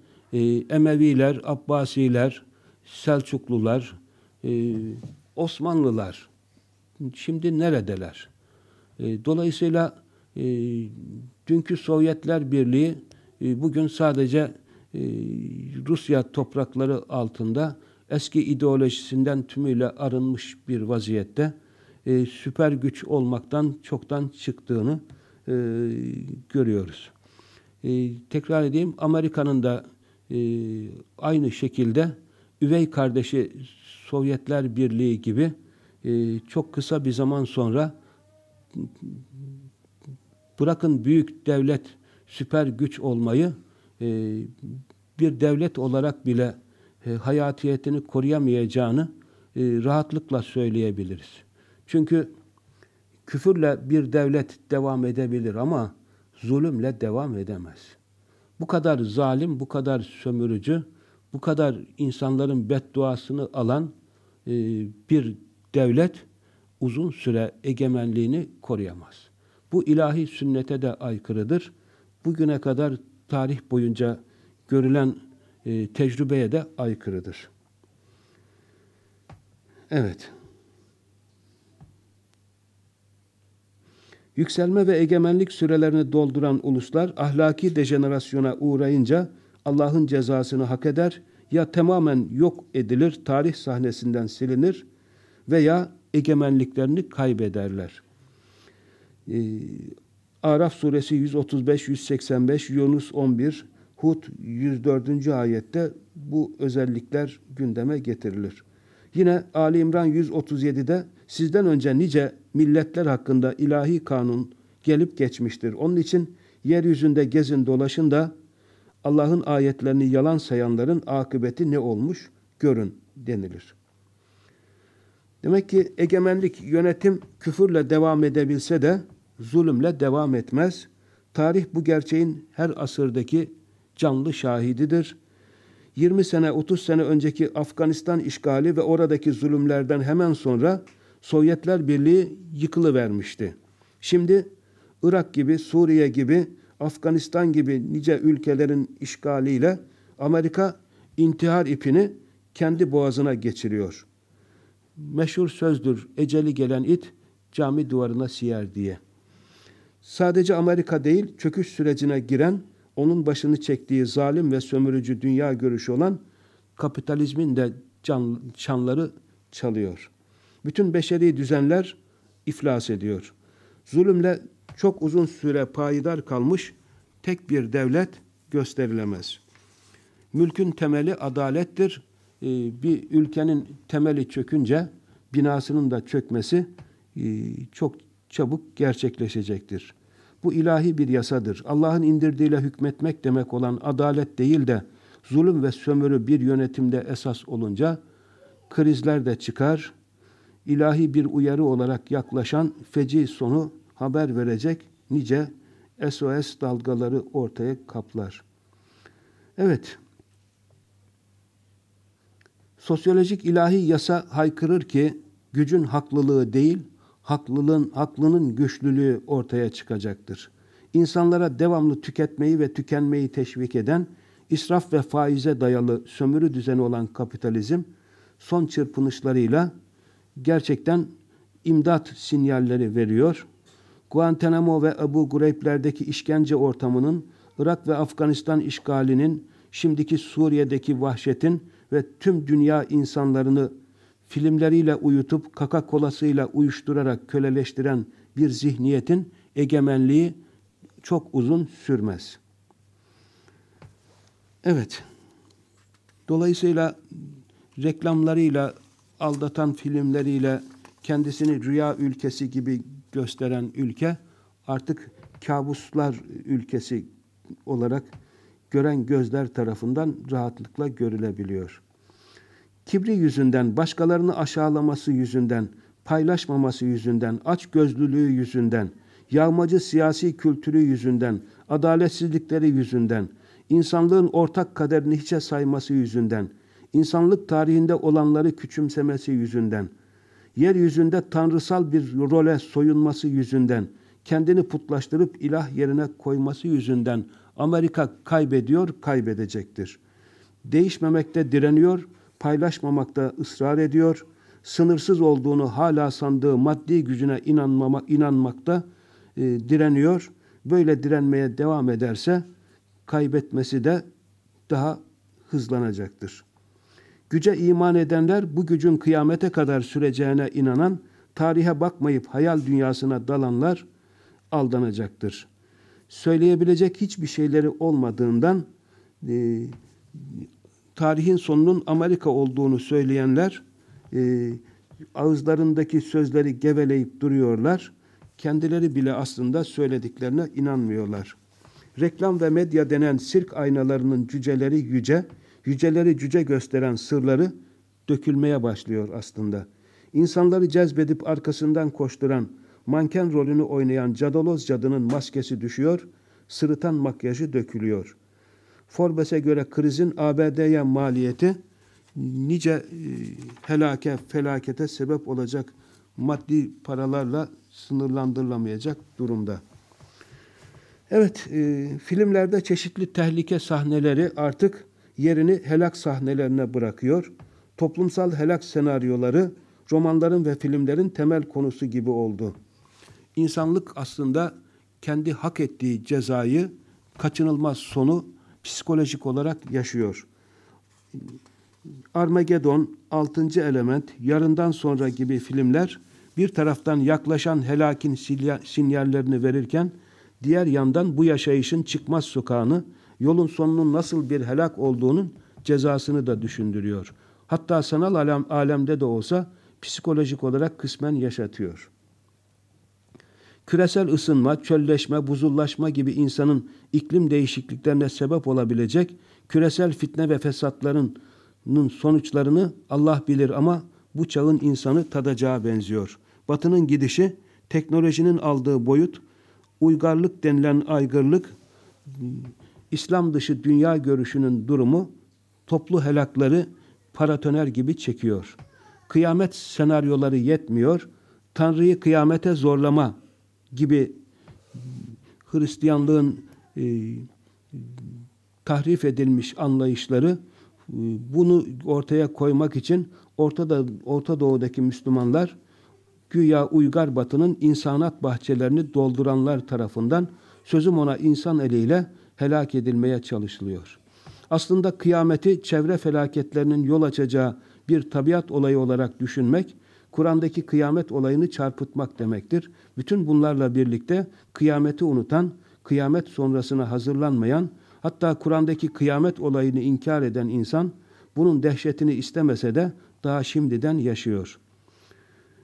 Emeviler, Abbasiler, Selçuklular, Osmanlılar şimdi neredeler? E, dolayısıyla e, dünkü Sovyetler Birliği e, bugün sadece Rusya toprakları altında eski ideolojisinden tümüyle arınmış bir vaziyette süper güç olmaktan çoktan çıktığını görüyoruz. Tekrar edeyim, Amerika'nın da aynı şekilde üvey kardeşi Sovyetler Birliği gibi çok kısa bir zaman sonra bırakın büyük devlet, süper güç olmayı e, bir devlet olarak bile e, hayatiyetini koruyamayacağını e, rahatlıkla söyleyebiliriz. Çünkü küfürle bir devlet devam edebilir ama zulümle devam edemez. Bu kadar zalim, bu kadar sömürücü, bu kadar insanların bedduasını alan e, bir devlet uzun süre egemenliğini koruyamaz. Bu ilahi sünnete de aykırıdır. Bugüne kadar tarih boyunca görülen e, tecrübeye de aykırıdır. Evet. Yükselme ve egemenlik sürelerini dolduran uluslar ahlaki dejenerasyona uğrayınca Allah'ın cezasını hak eder ya tamamen yok edilir, tarih sahnesinden silinir veya egemenliklerini kaybederler. Ee, Araf suresi 135-185, Yunus 11, Hud 104. ayette bu özellikler gündeme getirilir. Yine Ali İmran 137'de sizden önce nice milletler hakkında ilahi kanun gelip geçmiştir. Onun için yeryüzünde gezin dolaşın da Allah'ın ayetlerini yalan sayanların akıbeti ne olmuş görün denilir. Demek ki egemenlik, yönetim küfürle devam edebilse de zulümle devam etmez. Tarih bu gerçeğin her asırdaki canlı şahididir. 20 sene, 30 sene önceki Afganistan işgali ve oradaki zulümlerden hemen sonra Sovyetler Birliği yıkılıvermişti. Şimdi Irak gibi, Suriye gibi, Afganistan gibi nice ülkelerin işgaliyle Amerika intihar ipini kendi boğazına geçiriyor. Meşhur sözdür, eceli gelen it cami duvarına siyer diye. Sadece Amerika değil, çöküş sürecine giren, onun başını çektiği zalim ve sömürücü dünya görüşü olan kapitalizmin de can, çanları çalıyor. Bütün beşeri düzenler iflas ediyor. Zulümle çok uzun süre payidar kalmış tek bir devlet gösterilemez. Mülkün temeli adalettir. Ee, bir ülkenin temeli çökünce binasının da çökmesi e, çok çabuk gerçekleşecektir. Bu ilahi bir yasadır. Allah'ın indirdiğiyle hükmetmek demek olan adalet değil de zulüm ve sömürü bir yönetimde esas olunca krizler de çıkar. İlahi bir uyarı olarak yaklaşan feci sonu haber verecek nice SOS dalgaları ortaya kaplar. Evet, sosyolojik ilahi yasa haykırır ki gücün haklılığı değil, haklılığın, haklının güçlülüğü ortaya çıkacaktır. İnsanlara devamlı tüketmeyi ve tükenmeyi teşvik eden, israf ve faize dayalı sömürü düzeni olan kapitalizm, son çırpınışlarıyla gerçekten imdat sinyalleri veriyor. Guantanamo ve Abu Ghraib'lerdeki işkence ortamının, Irak ve Afganistan işgalinin, şimdiki Suriye'deki vahşetin ve tüm dünya insanlarını filmleriyle uyutup kaka kolasıyla uyuşturarak köleleştiren bir zihniyetin egemenliği çok uzun sürmez. Evet. Dolayısıyla reklamlarıyla, aldatan filmleriyle kendisini rüya ülkesi gibi gösteren ülke artık kabuslar ülkesi olarak gören gözler tarafından rahatlıkla görülebiliyor. Kibri yüzünden, başkalarını aşağılaması yüzünden, paylaşmaması yüzünden, aç gözlülüğü yüzünden, yağmacı siyasi kültürü yüzünden, adaletsizlikleri yüzünden, insanlığın ortak kaderini hiçe sayması yüzünden, insanlık tarihinde olanları küçümsemesi yüzünden, yeryüzünde tanrısal bir role soyunması yüzünden, kendini putlaştırıp ilah yerine koyması yüzünden Amerika kaybediyor, kaybedecektir. Değişmemekte direniyor, paylaşmamakta ısrar ediyor, sınırsız olduğunu hala sandığı maddi gücüne inanmama, inanmakta e, direniyor. Böyle direnmeye devam ederse kaybetmesi de daha hızlanacaktır. Güce iman edenler bu gücün kıyamete kadar süreceğine inanan, tarihe bakmayıp hayal dünyasına dalanlar aldanacaktır. Söyleyebilecek hiçbir şeyleri olmadığından e, tarihin sonunun Amerika olduğunu söyleyenler e, ağızlarındaki sözleri geveleyip duruyorlar. Kendileri bile aslında söylediklerine inanmıyorlar. Reklam ve medya denen sirk aynalarının cüceleri yüce, yüceleri cüce gösteren sırları dökülmeye başlıyor aslında. İnsanları cezbedip arkasından koşturan, manken rolünü oynayan cadaloz cadının maskesi düşüyor, sırıtan makyajı dökülüyor. Forbes'e göre krizin ABD'ye maliyeti nice e, helake, felakete sebep olacak maddi paralarla sınırlandırılamayacak durumda. Evet, e, filmlerde çeşitli tehlike sahneleri artık yerini helak sahnelerine bırakıyor. Toplumsal helak senaryoları romanların ve filmlerin temel konusu gibi oldu. İnsanlık aslında kendi hak ettiği cezayı kaçınılmaz sonu psikolojik olarak yaşıyor. Armageddon, Altıncı Element, Yarından Sonra gibi filmler bir taraftan yaklaşan helakin sinyallerini verirken diğer yandan bu yaşayışın çıkmaz sokağını, yolun sonunun nasıl bir helak olduğunun cezasını da düşündürüyor. Hatta sanal alem, alemde de olsa psikolojik olarak kısmen yaşatıyor. Küresel ısınma, çölleşme, buzullaşma gibi insanın iklim değişikliklerine sebep olabilecek küresel fitne ve fesatların sonuçlarını Allah bilir ama bu çağın insanı tadacağı benziyor. Batının gidişi, teknolojinin aldığı boyut, uygarlık denilen aygırlık, İslam dışı dünya görüşünün durumu toplu helakları paratoner gibi çekiyor. Kıyamet senaryoları yetmiyor. Tanrı'yı kıyamete zorlama gibi Hristiyanlığın e, tahrif edilmiş anlayışları e, bunu ortaya koymak için ortada Orta Doğu'daki Müslümanlar güya uygar batının insanat bahçelerini dolduranlar tarafından sözüm ona insan eliyle helak edilmeye çalışılıyor. Aslında kıyameti çevre felaketlerinin yol açacağı bir tabiat olayı olarak düşünmek, Kur'an'daki kıyamet olayını çarpıtmak demektir. Bütün bunlarla birlikte kıyameti unutan, kıyamet sonrasına hazırlanmayan, hatta Kur'an'daki kıyamet olayını inkar eden insan, bunun dehşetini istemese de daha şimdiden yaşıyor.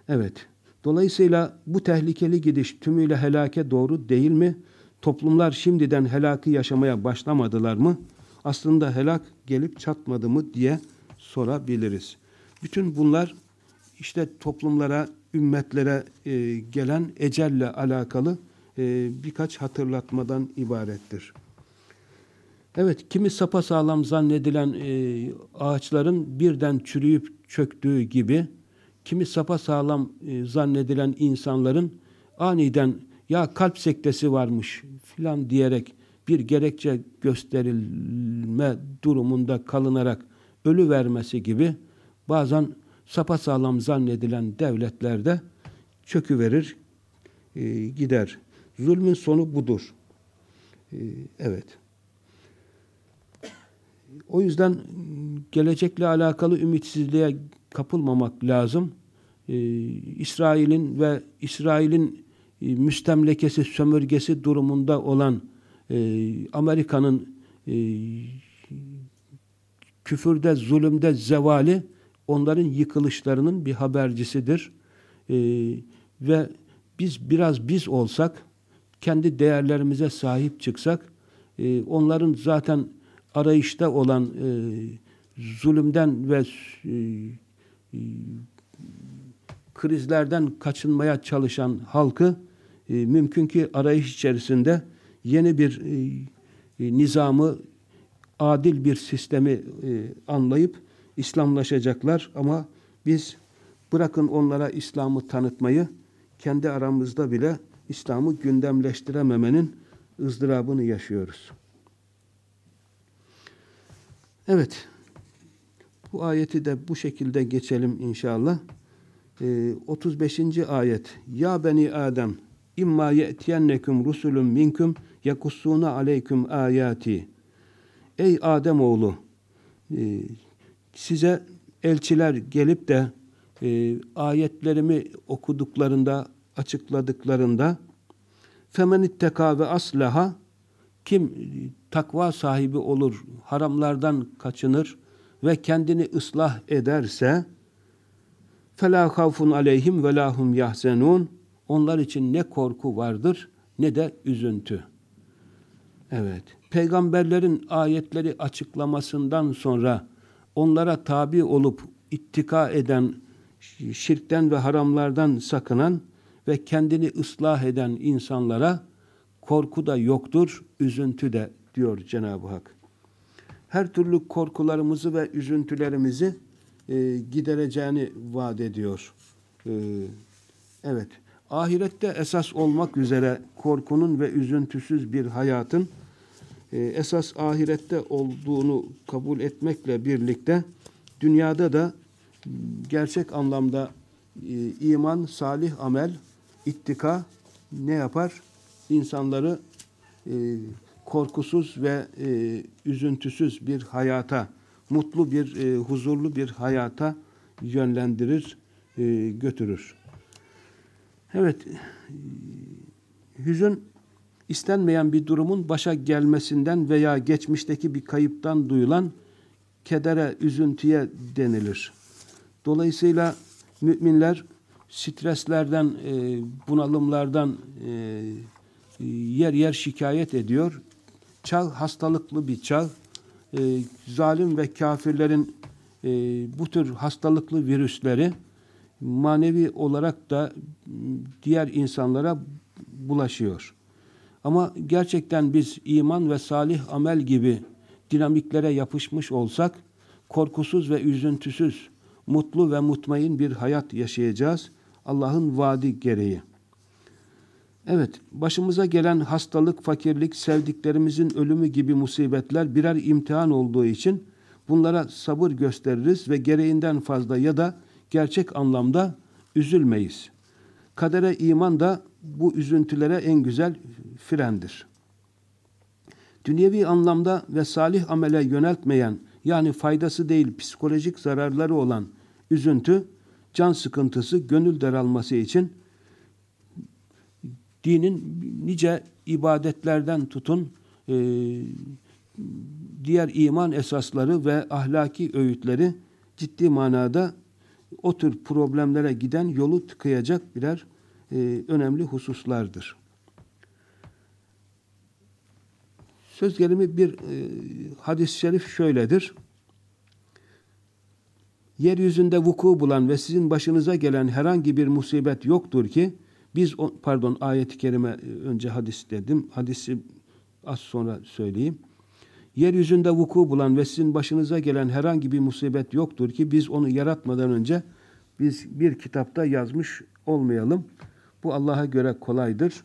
Evet, dolayısıyla bu tehlikeli gidiş tümüyle helake doğru değil mi? Toplumlar şimdiden helakı yaşamaya başlamadılar mı? Aslında helak gelip çatmadı mı diye sorabiliriz. Bütün bunlar işte toplumlara, ümmetlere e, gelen ecelle alakalı e, birkaç hatırlatmadan ibarettir. Evet, kimi sapasağlam zannedilen e, ağaçların birden çürüyüp çöktüğü gibi, kimi sapasağlam e, zannedilen insanların aniden ya kalp sektesi varmış filan diyerek bir gerekçe gösterilme durumunda kalınarak ölü vermesi gibi bazen sapasağlam zannedilen devletlerde çöküverir, e, gider. Zulmün sonu budur. E, evet. O yüzden gelecekle alakalı ümitsizliğe kapılmamak lazım. Ee, İsrail'in ve İsrail'in e, müstemlekesi, sömürgesi durumunda olan e, Amerika'nın e, küfürde, zulümde zevali onların yıkılışlarının bir habercisidir. E, ve biz biraz biz olsak, kendi değerlerimize sahip çıksak, e, onların zaten arayışta olan e, zulümden ve e, e, krizlerden kaçınmaya çalışan halkı e, mümkün ki arayış içerisinde yeni bir e, e, nizamı, adil bir sistemi e, anlayıp İslamlaşacaklar ama biz bırakın onlara İslam'ı tanıtmayı, kendi aramızda bile İslam'ı gündemleştirememenin ızdırabını yaşıyoruz. Evet, bu ayeti de bu şekilde geçelim inşallah. Ee, 35. ayet. Ya beni Adem, imma ye'tiyennekum rusulun minkum yakussuna aleyküm ayati. Ey Adem oğlu, e, size elçiler gelip de e, ayetlerimi okuduklarında, açıkladıklarında femen itteka ve aslaha kim takva sahibi olur, haramlardan kaçınır ve kendini ıslah ederse فَلَا خَوْفٌ عَلَيْهِمْ وَلَا هُمْ يَحْزَنُونَ Onlar için ne korku vardır ne de üzüntü. Evet. Peygamberlerin ayetleri açıklamasından sonra onlara tabi olup ittika eden, şirkten ve haramlardan sakınan ve kendini ıslah eden insanlara korku da yoktur, üzüntü de diyor Cenab-ı Hak. Her türlü korkularımızı ve üzüntülerimizi e, gidereceğini vaat ediyor. E, evet, ahirette esas olmak üzere korkunun ve üzüntüsüz bir hayatın e, esas ahirette olduğunu kabul etmekle birlikte dünyada da gerçek anlamda e, iman, salih amel, ittika ne yapar? İnsanları e, korkusuz ve üzüntüsüz bir hayata, mutlu bir, huzurlu bir hayata yönlendirir, götürür. Evet, hüzün istenmeyen bir durumun başa gelmesinden veya geçmişteki bir kayıptan duyulan kedere, üzüntüye denilir. Dolayısıyla müminler streslerden, e, bunalımlardan e, yer yer şikayet ediyor. Çağ hastalıklı bir çağ. E, zalim ve kafirlerin e, bu tür hastalıklı virüsleri manevi olarak da diğer insanlara bulaşıyor. Ama gerçekten biz iman ve salih amel gibi dinamiklere yapışmış olsak, korkusuz ve üzüntüsüz, mutlu ve mutmain bir hayat yaşayacağız. Allah'ın vaadi gereği. Evet, başımıza gelen hastalık, fakirlik, sevdiklerimizin ölümü gibi musibetler birer imtihan olduğu için bunlara sabır gösteririz ve gereğinden fazla ya da gerçek anlamda üzülmeyiz. Kadere iman da bu üzüntülere en güzel frendir. Dünyevi anlamda ve salih amele yöneltmeyen yani faydası değil psikolojik zararları olan üzüntü, can sıkıntısı, gönül daralması için dinin nice ibadetlerden tutun e, diğer iman esasları ve ahlaki öğütleri ciddi manada o tür problemlere giden yolu tıkayacak birer e, önemli hususlardır. Söz gelimi bir e, hadis-i şerif şöyledir. Yeryüzünde vuku bulan ve sizin başınıza gelen herhangi bir musibet yoktur ki biz pardon ayeti kerime e, önce hadis dedim. Hadisi az sonra söyleyeyim. Yeryüzünde vuku bulan ve sizin başınıza gelen herhangi bir musibet yoktur ki biz onu yaratmadan önce biz bir kitapta yazmış olmayalım. Bu Allah'a göre kolaydır.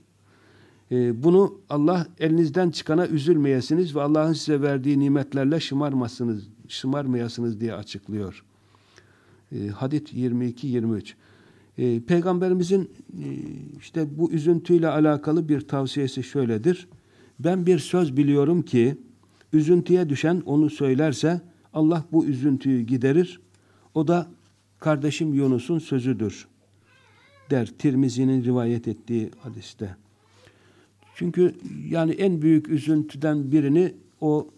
Ee, bunu Allah elinizden çıkana üzülmeyesiniz ve Allah'ın size verdiği nimetlerle şımarmasınız, şımarmayasınız diye açıklıyor. Ee, Hadit 22-23. Ee, Peygamberimizin e, işte bu üzüntüyle alakalı bir tavsiyesi şöyledir. Ben bir söz biliyorum ki üzüntüye düşen onu söylerse Allah bu üzüntüyü giderir. O da kardeşim Yunus'un sözüdür der Tirmizi'nin rivayet ettiği hadiste. Çünkü yani en büyük üzüntüden birini o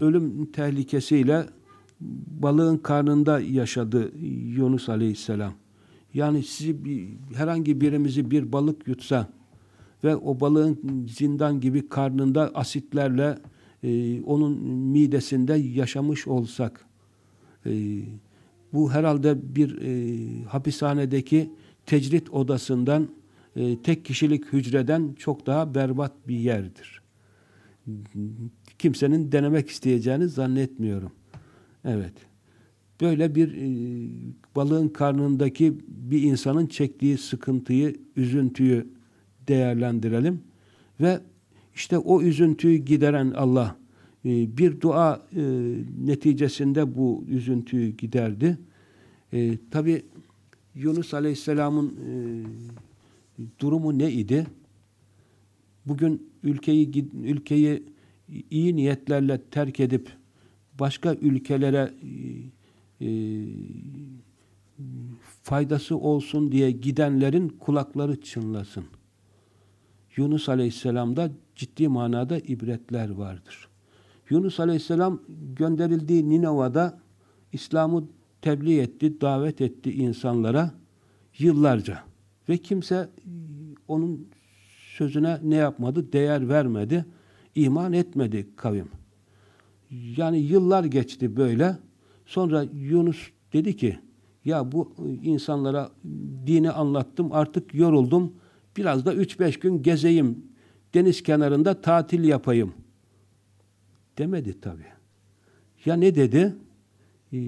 ölüm tehlikesiyle balığın karnında yaşadı Yunus Aleyhisselam. Yani sizi bir, herhangi birimizi bir balık yutsa ve o balığın zindan gibi karnında asitlerle e, onun midesinde yaşamış olsak e, bu herhalde bir e, hapishanedeki tecrit odasından e, tek kişilik hücreden çok daha berbat bir yerdir. Kimsenin denemek isteyeceğini zannetmiyorum. Evet. Böyle bir e, balığın karnındaki bir insanın çektiği sıkıntıyı, üzüntüyü değerlendirelim ve işte o üzüntüyü gideren Allah e, bir dua e, neticesinde bu üzüntüyü giderdi. E, Tabi Yunus Aleyhisselam'ın durumu ne idi? Bugün ülkeyi ülkeyi iyi niyetlerle terk edip başka ülkelere e, faydası olsun diye gidenlerin kulakları çınlasın. Yunus Aleyhisselam'da ciddi manada ibretler vardır. Yunus Aleyhisselam gönderildiği Ninova'da İslam'ı tebliğ etti, davet etti insanlara yıllarca. Ve kimse onun sözüne ne yapmadı? Değer vermedi. iman etmedi kavim. Yani yıllar geçti böyle. Sonra Yunus dedi ki ya bu insanlara dini anlattım artık yoruldum. Biraz da üç beş gün gezeyim. Deniz kenarında tatil yapayım. Demedi tabi. Ya ne dedi? Ee,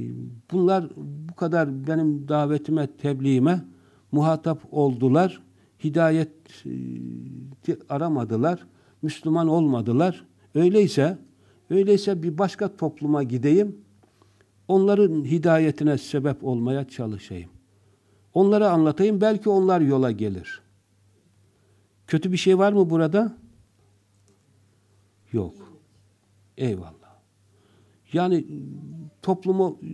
bunlar bu kadar benim davetime, tebliğime muhatap oldular. Hidayet e, aramadılar. Müslüman olmadılar. Öyleyse öyleyse bir başka topluma gideyim. Onların hidayetine sebep olmaya çalışayım. Onlara anlatayım. Belki onlar yola gelir. Kötü bir şey var mı burada? Yok. Eyvallah. Yani toplumu e,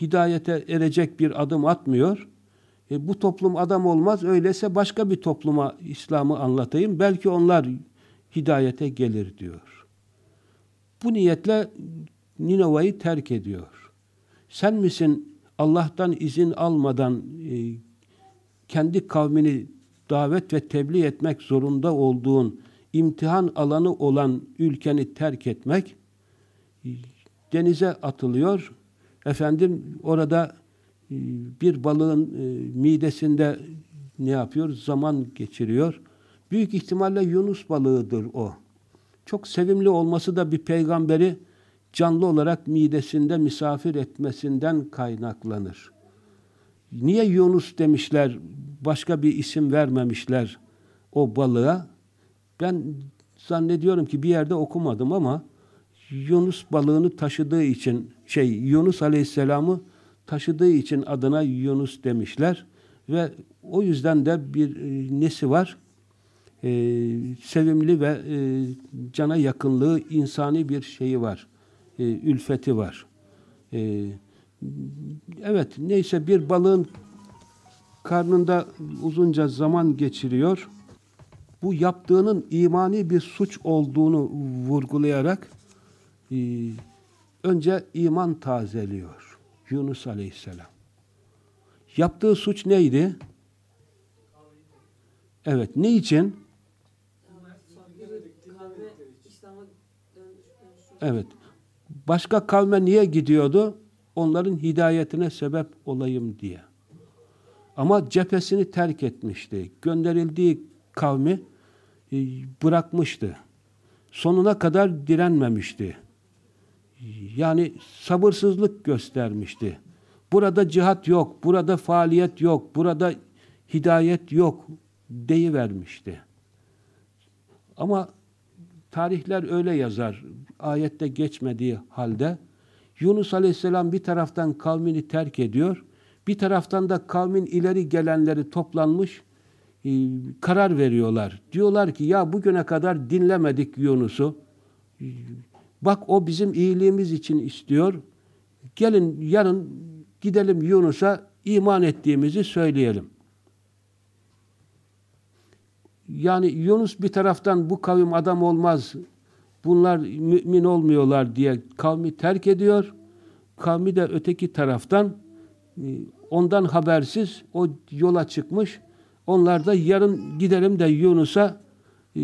hidayete erecek bir adım atmıyor. E, bu toplum adam olmaz. Öyleyse başka bir topluma İslam'ı anlatayım. Belki onlar hidayete gelir diyor. Bu niyetle Ninova'yı terk ediyor. Sen misin Allah'tan izin almadan e, kendi kavmini davet ve tebliğ etmek zorunda olduğun imtihan alanı olan ülkeni terk etmek denize atılıyor. Efendim orada e, bir balığın e, midesinde ne yapıyor? Zaman geçiriyor. Büyük ihtimalle Yunus balığıdır o. Çok sevimli olması da bir peygamberi canlı olarak midesinde misafir etmesinden kaynaklanır. Niye Yunus demişler, başka bir isim vermemişler o balığa? Ben zannediyorum ki bir yerde okumadım ama Yunus balığını taşıdığı için şey Yunus Aleyhisselam'ı taşıdığı için adına Yunus demişler ve o yüzden de bir e, nesi var? E, sevimli ve e, cana yakınlığı, insani bir şeyi var. E, ülfeti var. E, evet, neyse bir balığın karnında uzunca zaman geçiriyor. Bu yaptığının imani bir suç olduğunu vurgulayarak e, önce iman tazeliyor. Yunus Aleyhisselam. Yaptığı suç neydi? Evet, ne için? Evet. Başka kavme niye gidiyordu? Onların hidayetine sebep olayım diye. Ama cephesini terk etmişti. Gönderildiği kavmi e, bırakmıştı. Sonuna kadar direnmemişti. Yani sabırsızlık göstermişti. Burada cihat yok, burada faaliyet yok, burada hidayet yok deyivermişti. Ama tarihler öyle yazar. Ayette geçmediği halde Yunus Aleyhisselam bir taraftan kavmini terk ediyor, bir taraftan da kavmin ileri gelenleri toplanmış, e, karar veriyorlar. Diyorlar ki ya bugüne kadar dinlemedik Yunus'u. Bak o bizim iyiliğimiz için istiyor. Gelin yarın gidelim Yunus'a iman ettiğimizi söyleyelim. Yani Yunus bir taraftan bu kavim adam olmaz, bunlar mümin olmuyorlar diye kavmi terk ediyor. Kavmi de öteki taraftan e, ondan habersiz o yola çıkmış. Onlar da yarın gidelim de Yunus'a e,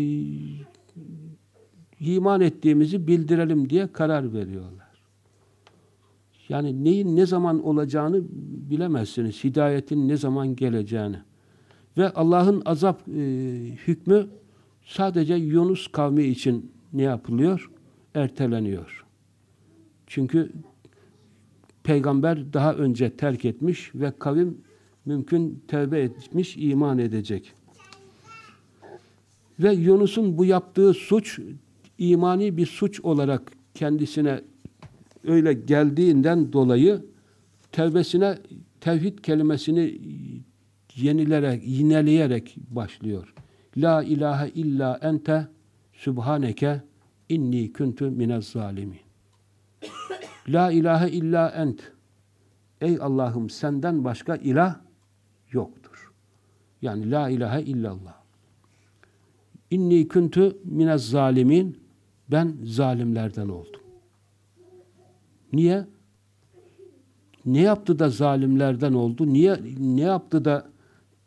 iman ettiğimizi bildirelim diye karar veriyorlar. Yani neyin ne zaman olacağını bilemezsiniz. Hidayetin ne zaman geleceğini. Ve Allah'ın azap e, hükmü sadece Yunus kavmi için ne yapılıyor? Erteleniyor. Çünkü peygamber daha önce terk etmiş ve kavim mümkün tevbe etmiş, iman edecek. Ve Yunus'un bu yaptığı suç imani bir suç olarak kendisine öyle geldiğinden dolayı tevbesine tevhid kelimesini yenilerek, yineleyerek başlıyor. La ilahe illa ente subhaneke inni kuntu minez zalimin. La ilahe illa ent. Ey Allah'ım senden başka ilah yoktur. Yani la ilahe illallah. İnni kuntu minez zalimin. Ben zalimlerden oldum. Niye? Ne yaptı da zalimlerden oldu? Niye ne yaptı da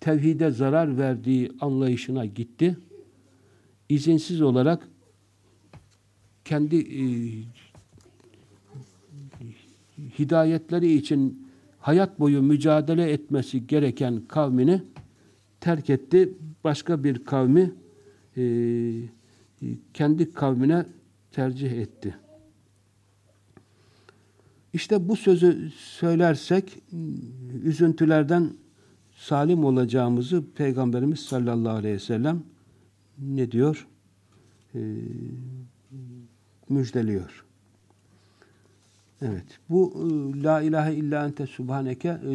tevhide zarar verdiği anlayışına gitti? İzinsiz olarak kendi e, hidayetleri için hayat boyu mücadele etmesi gereken kavmini terk etti. Başka bir kavmi e, kendi kavmine tercih etti. İşte bu sözü söylersek üzüntülerden salim olacağımızı Peygamberimiz sallallahu aleyhi ve sellem ne diyor? Ee, müjdeliyor. Evet. Bu e, La ilahe illa ente subhaneke e,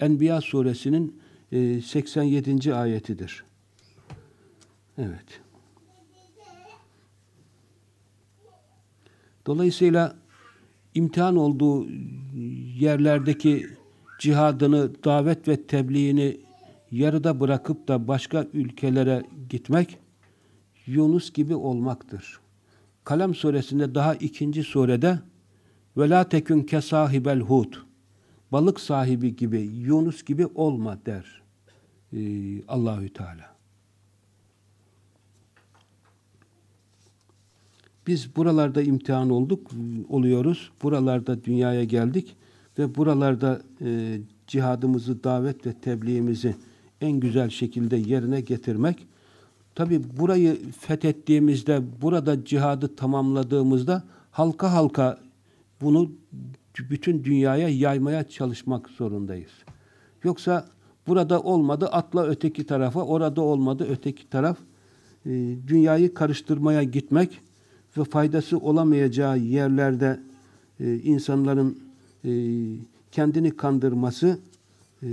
Enbiya suresinin e, 87. ayetidir. Evet. Dolayısıyla imtihan olduğu yerlerdeki cihadını, davet ve tebliğini yarıda bırakıp da başka ülkelere gitmek Yunus gibi olmaktır. Kalem suresinde daha ikinci surede ve la tekün ke hud balık sahibi gibi Yunus gibi olma der ee, Allahü Teala. Biz buralarda imtihan olduk, oluyoruz. Buralarda dünyaya geldik ve buralarda e, cihadımızı, davet ve tebliğimizi en güzel şekilde yerine getirmek. Tabi burayı fethettiğimizde, burada cihadı tamamladığımızda halka halka bunu bütün dünyaya yaymaya çalışmak zorundayız. Yoksa burada olmadı atla öteki tarafa, orada olmadı öteki taraf. E, dünyayı karıştırmaya gitmek ve faydası olamayacağı yerlerde e, insanların e, kendini kandırması e,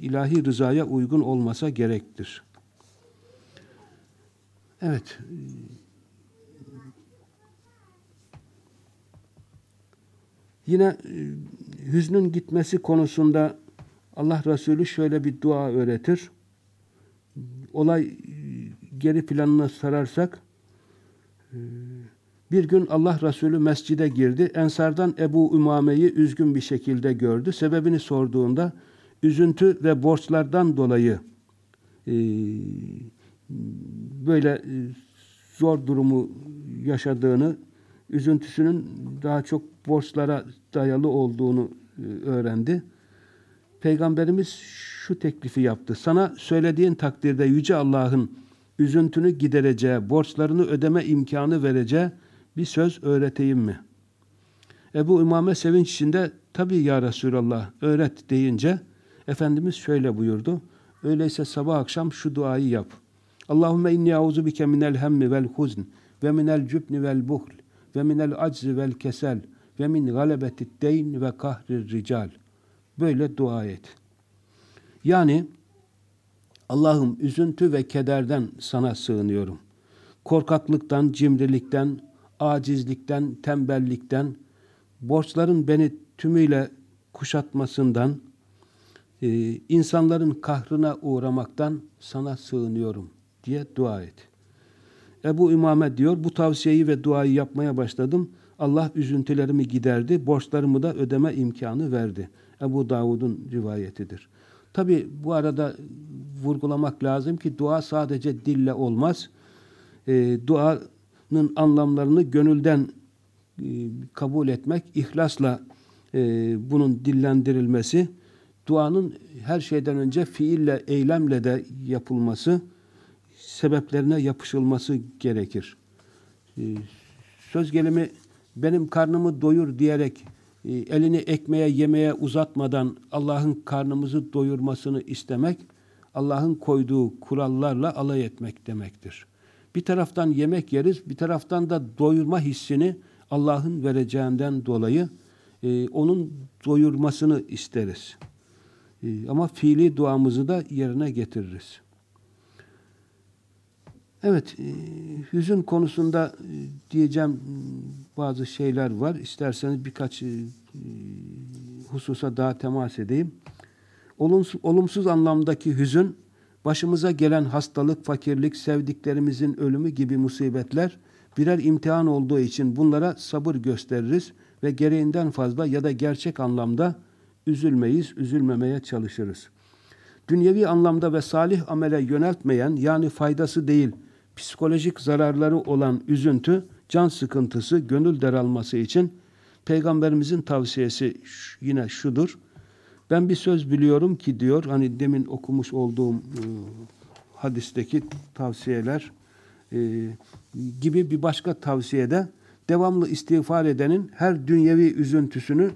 ilahi rızaya uygun olmasa gerektir. Evet. Yine e, hüznün gitmesi konusunda Allah Resulü şöyle bir dua öğretir. Olay e, geri planına sararsak e, bir gün Allah Resulü mescide girdi. Ensardan Ebu Ümame'yi üzgün bir şekilde gördü. Sebebini sorduğunda üzüntü ve borçlardan dolayı e, böyle e, zor durumu yaşadığını, üzüntüsünün daha çok borçlara dayalı olduğunu e, öğrendi. Peygamberimiz şu teklifi yaptı. Sana söylediğin takdirde Yüce Allah'ın üzüntünü gidereceği, borçlarını ödeme imkanı vereceği bir söz öğreteyim mi? Ebu İmame sevinç içinde tabi ya Resulallah öğret deyince Efendimiz şöyle buyurdu. Öyleyse sabah akşam şu duayı yap. Allahümme inni auzu bike minel hemmi vel huzn ve minel cübni vel buhl ve minel aczi vel kesel ve min galebetit deyn ve kahrir rical. Böyle dua et. Yani Allah'ım üzüntü ve kederden sana sığınıyorum. Korkaklıktan, cimrilikten, acizlikten, tembellikten, borçların beni tümüyle kuşatmasından, e, insanların kahrına uğramaktan sana sığınıyorum diye dua et. Ebu İmame diyor, bu tavsiyeyi ve duayı yapmaya başladım. Allah üzüntülerimi giderdi, borçlarımı da ödeme imkanı verdi. Ebu Davud'un rivayetidir. Tabi bu arada vurgulamak lazım ki dua sadece dille olmaz. E, duanın anlamlarını gönülden e, kabul etmek, ihlasla e, bunun dillendirilmesi, duanın her şeyden önce fiille, eylemle de yapılması, sebeplerine yapışılması gerekir. E, söz gelimi benim karnımı doyur diyerek e, elini ekmeğe yemeye uzatmadan Allah'ın karnımızı doyurmasını istemek, Allah'ın koyduğu kurallarla alay etmek demektir. Bir taraftan yemek yeriz, bir taraftan da doyurma hissini Allah'ın vereceğinden dolayı e, onun doyurmasını isteriz. E, ama fiili duamızı da yerine getiririz. Evet, e, hüzün konusunda e, diyeceğim bazı şeyler var. İsterseniz birkaç e, hususa daha temas edeyim. Olumsuz, olumsuz anlamdaki hüzün, başımıza gelen hastalık, fakirlik, sevdiklerimizin ölümü gibi musibetler birer imtihan olduğu için bunlara sabır gösteririz ve gereğinden fazla ya da gerçek anlamda üzülmeyiz, üzülmemeye çalışırız. Dünyevi anlamda ve salih amele yöneltmeyen yani faydası değil, psikolojik zararları olan üzüntü, can sıkıntısı, gönül daralması için Peygamberimizin tavsiyesi yine şudur. Ben bir söz biliyorum ki diyor, hani demin okumuş olduğum e, hadisteki tavsiyeler e, gibi bir başka tavsiyede devamlı istiğfar edenin her dünyevi üzüntüsünü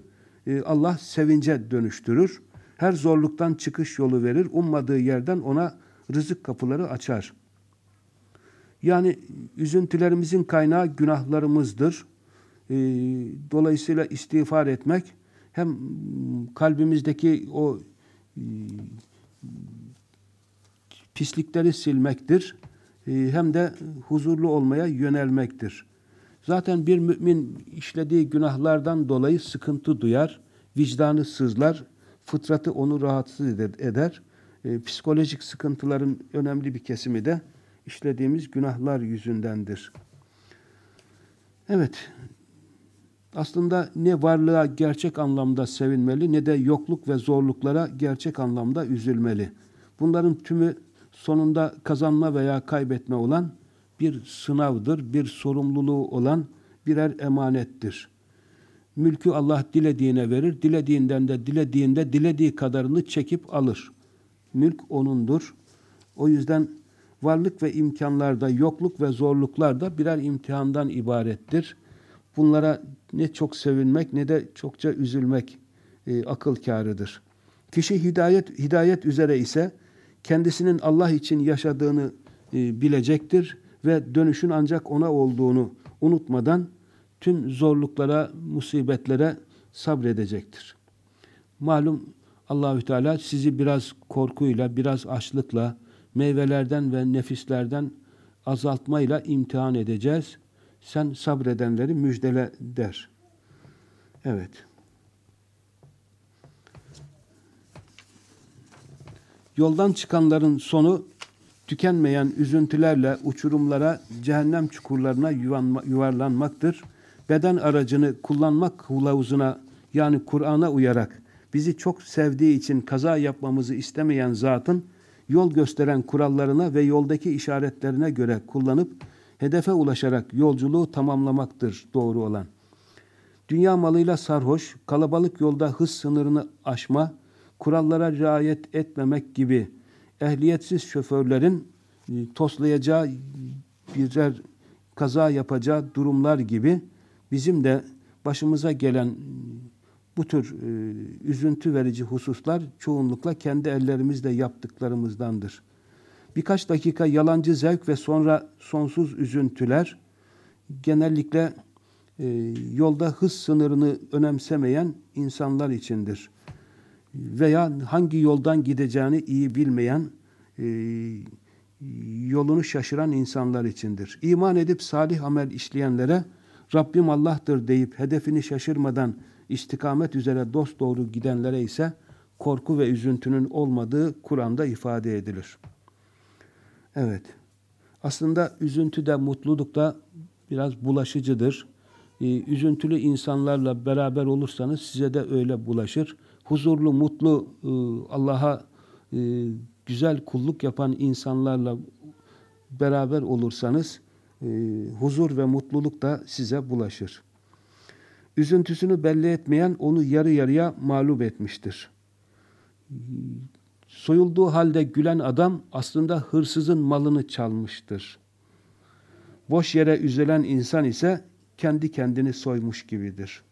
e, Allah sevince dönüştürür. Her zorluktan çıkış yolu verir. Ummadığı yerden ona rızık kapıları açar. Yani üzüntülerimizin kaynağı günahlarımızdır. E, dolayısıyla istiğfar etmek hem kalbimizdeki o e, pislikleri silmektir. e, hem de huzurlu olmaya yönelmektir. Zaten bir mümin işlediği günahlardan dolayı sıkıntı duyar, vicdanı sızlar, fıtratı onu rahatsız eder. E, psikolojik sıkıntıların önemli bir kesimi de işlediğimiz günahlar yüzündendir. Evet, aslında ne varlığa gerçek anlamda sevinmeli ne de yokluk ve zorluklara gerçek anlamda üzülmeli. Bunların tümü sonunda kazanma veya kaybetme olan bir sınavdır, bir sorumluluğu olan birer emanettir. Mülkü Allah dilediğine verir, dilediğinden de dilediğinde dilediği kadarını çekip alır. Mülk O'nundur. O yüzden varlık ve imkanlarda, yokluk ve zorluklarda birer imtihandan ibarettir. Bunlara ne çok sevinmek ne de çokça üzülmek e, akıl kârıdır. Kişi hidayet hidayet üzere ise kendisinin Allah için yaşadığını e, bilecektir ve dönüşün ancak ona olduğunu unutmadan tüm zorluklara, musibetlere sabredecektir. Malum Allahü Teala sizi biraz korkuyla, biraz açlıkla, meyvelerden ve nefislerden azaltmayla imtihan edeceğiz. Sen sabredenleri müjdele der. Evet. Yoldan çıkanların sonu tükenmeyen üzüntülerle uçurumlara, cehennem çukurlarına yuvarlanmaktır. Beden aracını kullanmak hulavuzuna yani Kur'an'a uyarak bizi çok sevdiği için kaza yapmamızı istemeyen zatın yol gösteren kurallarına ve yoldaki işaretlerine göre kullanıp hedefe ulaşarak yolculuğu tamamlamaktır doğru olan. Dünya malıyla sarhoş, kalabalık yolda hız sınırını aşma, kurallara riayet etmemek gibi ehliyetsiz şoförlerin e, toslayacağı birer kaza yapacağı durumlar gibi bizim de başımıza gelen bu tür e, üzüntü verici hususlar çoğunlukla kendi ellerimizle yaptıklarımızdandır. Birkaç dakika yalancı zevk ve sonra sonsuz üzüntüler genellikle e, yolda hız sınırını önemsemeyen insanlar içindir. Veya hangi yoldan gideceğini iyi bilmeyen, e, yolunu şaşıran insanlar içindir. İman edip salih amel işleyenlere Rabbim Allah'tır deyip hedefini şaşırmadan istikamet üzere dost doğru gidenlere ise korku ve üzüntünün olmadığı Kur'an'da ifade edilir. Evet. Aslında üzüntü de mutluluk da biraz bulaşıcıdır. Ee, üzüntülü insanlarla beraber olursanız size de öyle bulaşır. Huzurlu, mutlu, e, Allah'a e, güzel kulluk yapan insanlarla beraber olursanız e, huzur ve mutluluk da size bulaşır. Üzüntüsünü belli etmeyen onu yarı yarıya mağlup etmiştir. Soyulduğu halde gülen adam aslında hırsızın malını çalmıştır. Boş yere üzülen insan ise kendi kendini soymuş gibidir.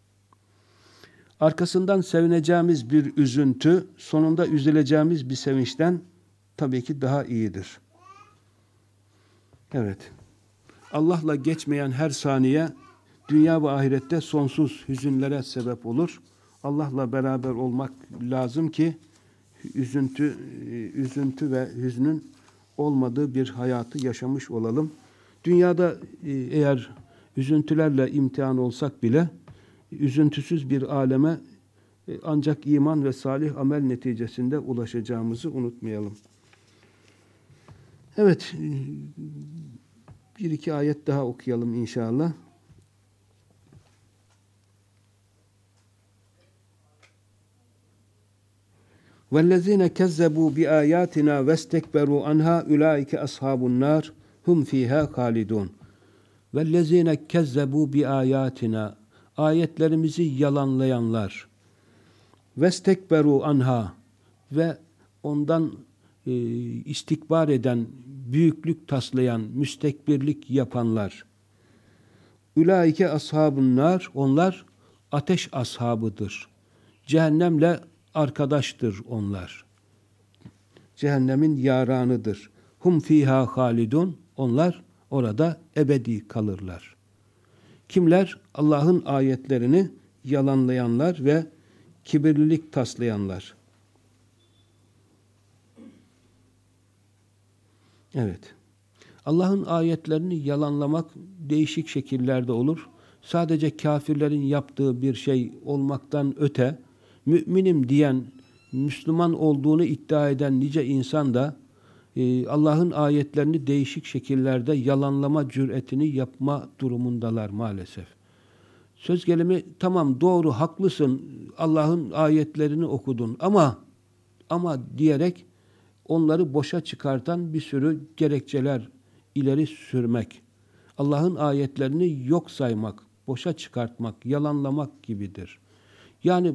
Arkasından sevineceğimiz bir üzüntü, sonunda üzüleceğimiz bir sevinçten tabii ki daha iyidir. Evet. Allah'la geçmeyen her saniye dünya ve ahirette sonsuz hüzünlere sebep olur. Allah'la beraber olmak lazım ki üzüntü, üzüntü ve hüznün olmadığı bir hayatı yaşamış olalım. Dünyada e, eğer üzüntülerle imtihan olsak bile üzüntüsüz bir aleme e, ancak iman ve salih amel neticesinde ulaşacağımızı unutmayalım. Evet, e, bir iki ayet daha okuyalım inşallah. وَالَّذ۪ينَ كَذَّبُوا بِآيَاتِنَا وَاسْتَكْبَرُوا عَنْهَا اُولَٰئِكَ أَصْحَابُ النَّارِ هُمْ ف۪يهَا خَالِدُونَ وَالَّذ۪ينَ كَذَّبُوا بِآيَاتِنَا Ayetlerimizi yalanlayanlar vestekberu anha ve ondan e, istikbar eden, büyüklük taslayan, müstekbirlik yapanlar. Ülaike ashabın nar, onlar ateş ashabıdır. Cehennemle arkadaştır onlar. Cehennemin yaranıdır. Hum fiha halidun. Onlar orada ebedi kalırlar. Kimler? Allah'ın ayetlerini yalanlayanlar ve kibirlilik taslayanlar. Evet. Allah'ın ayetlerini yalanlamak değişik şekillerde olur. Sadece kafirlerin yaptığı bir şey olmaktan öte, müminim diyen, Müslüman olduğunu iddia eden nice insan da e, Allah'ın ayetlerini değişik şekillerde yalanlama cüretini yapma durumundalar maalesef. Söz gelimi tamam doğru haklısın Allah'ın ayetlerini okudun ama ama diyerek onları boşa çıkartan bir sürü gerekçeler ileri sürmek. Allah'ın ayetlerini yok saymak, boşa çıkartmak, yalanlamak gibidir. Yani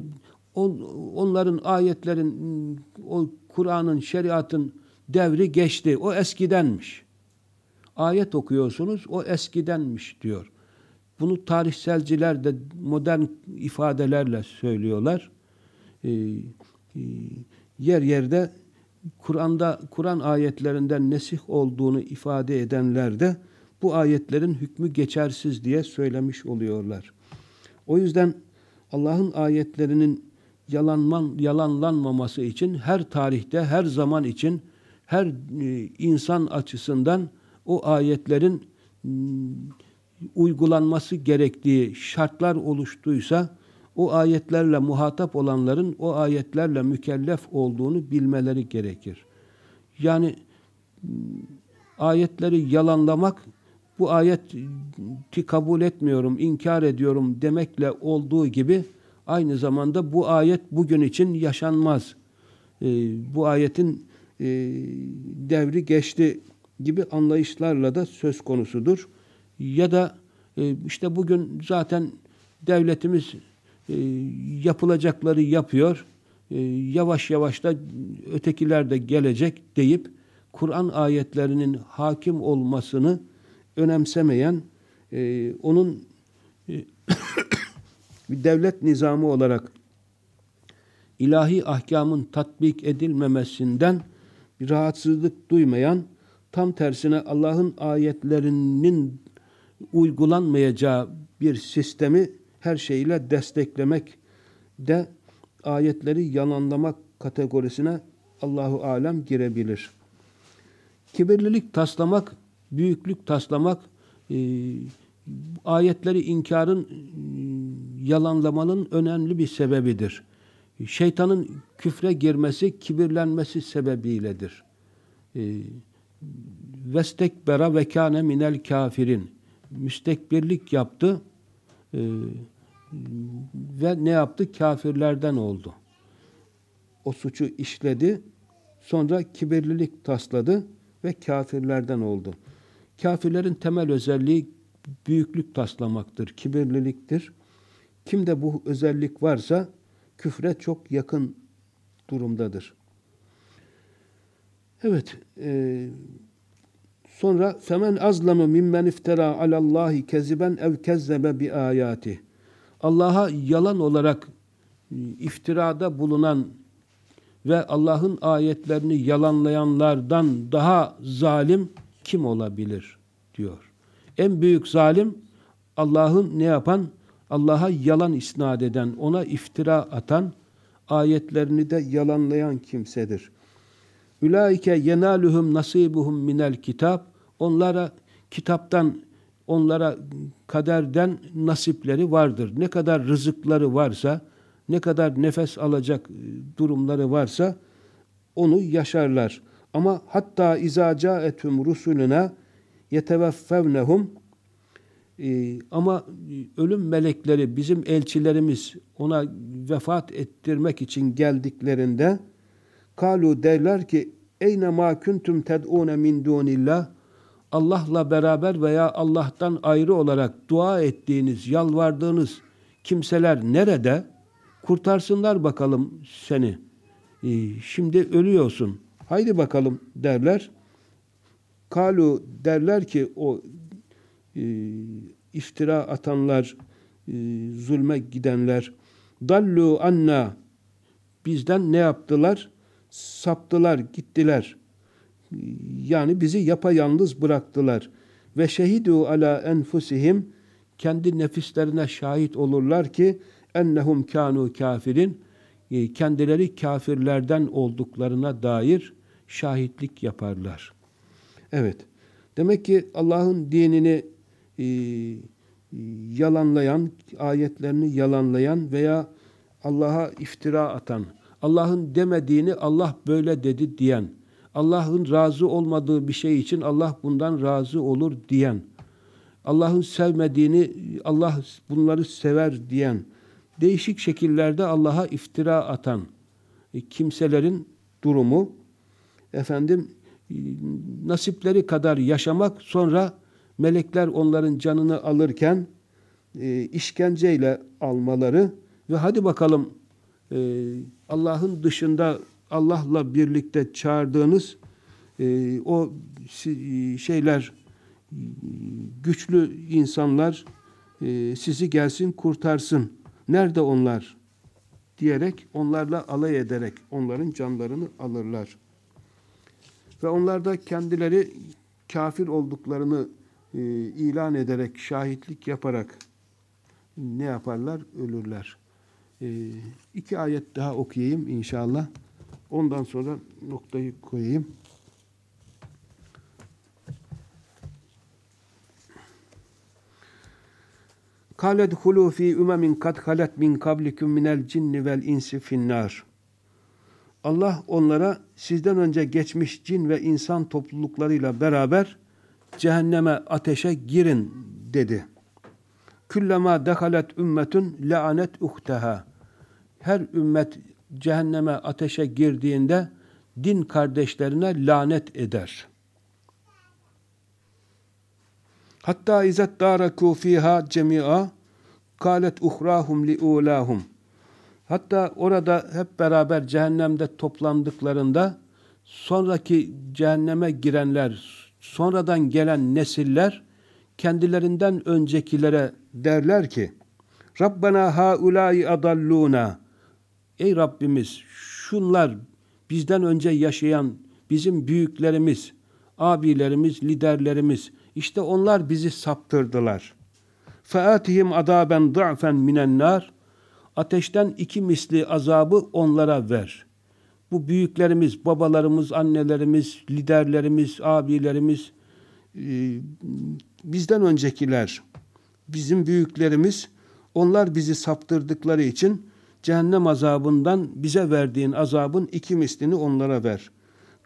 on, onların ayetlerin, o Kur'an'ın, şeriatın devri geçti. O eskidenmiş. Ayet okuyorsunuz, o eskidenmiş diyor. Bunu tarihselciler de modern ifadelerle söylüyorlar. Ee, e, yer yerde Kur'an'da Kur'an ayetlerinden nesih olduğunu ifade edenler de bu ayetlerin hükmü geçersiz diye söylemiş oluyorlar. O yüzden Allah'ın ayetlerinin yalanman, yalanlanmaması için her tarihte, her zaman için, her e, insan açısından o ayetlerin uygulanması gerektiği şartlar oluştuysa o ayetlerle muhatap olanların o ayetlerle mükellef olduğunu bilmeleri gerekir. Yani ayetleri yalanlamak bu ayeti kabul etmiyorum, inkar ediyorum demekle olduğu gibi aynı zamanda bu ayet bugün için yaşanmaz. E, bu ayetin e, devri geçti gibi anlayışlarla da söz konusudur. Ya da e, işte bugün zaten devletimiz e, yapılacakları yapıyor. Yavaş yavaş da ötekiler de gelecek deyip Kur'an ayetlerinin hakim olmasını önemsemeyen, onun bir devlet nizamı olarak ilahi ahkamın tatbik edilmemesinden bir rahatsızlık duymayan, tam tersine Allah'ın ayetlerinin uygulanmayacağı bir sistemi her şeyle desteklemek de ayetleri yalanlamak kategorisine Allahu alem girebilir. Kibirlilik taslamak, büyüklük taslamak, e, ayetleri inkarın, e, yalanlamanın önemli bir sebebidir. Şeytanın küfre girmesi, kibirlenmesi sebebiyledir. E, Vestekbera ve kâne minel kafirin. Müstekbirlik yaptı e, ve ne yaptı? Kafirlerden oldu. O suçu işledi, sonra kibirlilik tasladı ve kafirlerden oldu. Kafirlerin temel özelliği büyüklük taslamaktır, kibirliliktir. Kimde bu özellik varsa küfre çok yakın durumdadır. Evet, e, sonra femen azlamu mimmen iftera alallahi keziben ev kezzebe bi ayati. Allah'a yalan olarak iftirada bulunan ve Allah'ın ayetlerini yalanlayanlardan daha zalim kim olabilir diyor. En büyük zalim Allah'ın ne yapan? Allah'a yalan isnat eden, ona iftira atan, ayetlerini de yalanlayan kimsedir. Ulaike yenaluhum nasibuhum minel kitap. Onlara kitaptan, onlara kaderden nasipleri vardır. Ne kadar rızıkları varsa, ne kadar nefes alacak durumları varsa onu yaşarlar. Ama hatta izaca etüm rusulüne yeteveffevnehum ee, ama ölüm melekleri bizim elçilerimiz ona vefat ettirmek için geldiklerinde kalu derler ki eyne ma kuntum ted'une min dunillah Allah'la beraber veya Allah'tan ayrı olarak dua ettiğiniz, yalvardığınız kimseler nerede? Kurtarsınlar bakalım seni. Ee, şimdi ölüyorsun. Haydi bakalım derler. Kalu derler ki o e, iftira atanlar, e, zulme gidenler dallu anna bizden ne yaptılar? Saptılar, gittiler. Yani bizi yapayalnız bıraktılar. Ve şehidu ala enfusihim kendi nefislerine şahit olurlar ki ennehum kanu kafirin e, kendileri kafirlerden olduklarına dair şahitlik yaparlar. Evet. Demek ki Allah'ın dinini e, yalanlayan, ayetlerini yalanlayan veya Allah'a iftira atan, Allah'ın demediğini Allah böyle dedi diyen, Allah'ın razı olmadığı bir şey için Allah bundan razı olur diyen, Allah'ın sevmediğini Allah bunları sever diyen, değişik şekillerde Allah'a iftira atan e, kimselerin durumu efendim e, nasipleri kadar yaşamak sonra melekler onların canını alırken e, işkenceyle almaları ve hadi bakalım e, Allah'ın dışında Allah'la birlikte çağırdığınız e, o şeyler güçlü insanlar e, sizi gelsin kurtarsın. Nerede onlar? diyerek onlarla alay ederek onların canlarını alırlar. Ve onlar da kendileri kafir olduklarını e, ilan ederek, şahitlik yaparak ne yaparlar? Ölürler. E, iki ayet daha okuyayım inşallah. Ondan sonra noktayı koyayım. Kâle dhulû fî ümemin kad halet min kablikum minel cinni vel insi finnar. Allah onlara sizden önce geçmiş cin ve insan topluluklarıyla beraber cehenneme ateşe girin dedi. Küllema dehalet ümmetun laanet uhteha. Her ümmet cehenneme ateşe girdiğinde din kardeşlerine lanet eder. Hatta izet daraku fiha cemi'a kalet uhrahum li ulahum. Hatta orada hep beraber cehennemde toplandıklarında sonraki cehenneme girenler, sonradan gelen nesiller kendilerinden öncekilere derler ki Rabbena haulâi adallûna Ey Rabbimiz şunlar bizden önce yaşayan bizim büyüklerimiz, abilerimiz, liderlerimiz işte onlar bizi saptırdılar. Featihim adaben da'fen minennar ateşten iki misli azabı onlara ver. Bu büyüklerimiz, babalarımız, annelerimiz, liderlerimiz, abilerimiz, e, bizden öncekiler, bizim büyüklerimiz, onlar bizi saptırdıkları için cehennem azabından bize verdiğin azabın iki mislini onlara ver.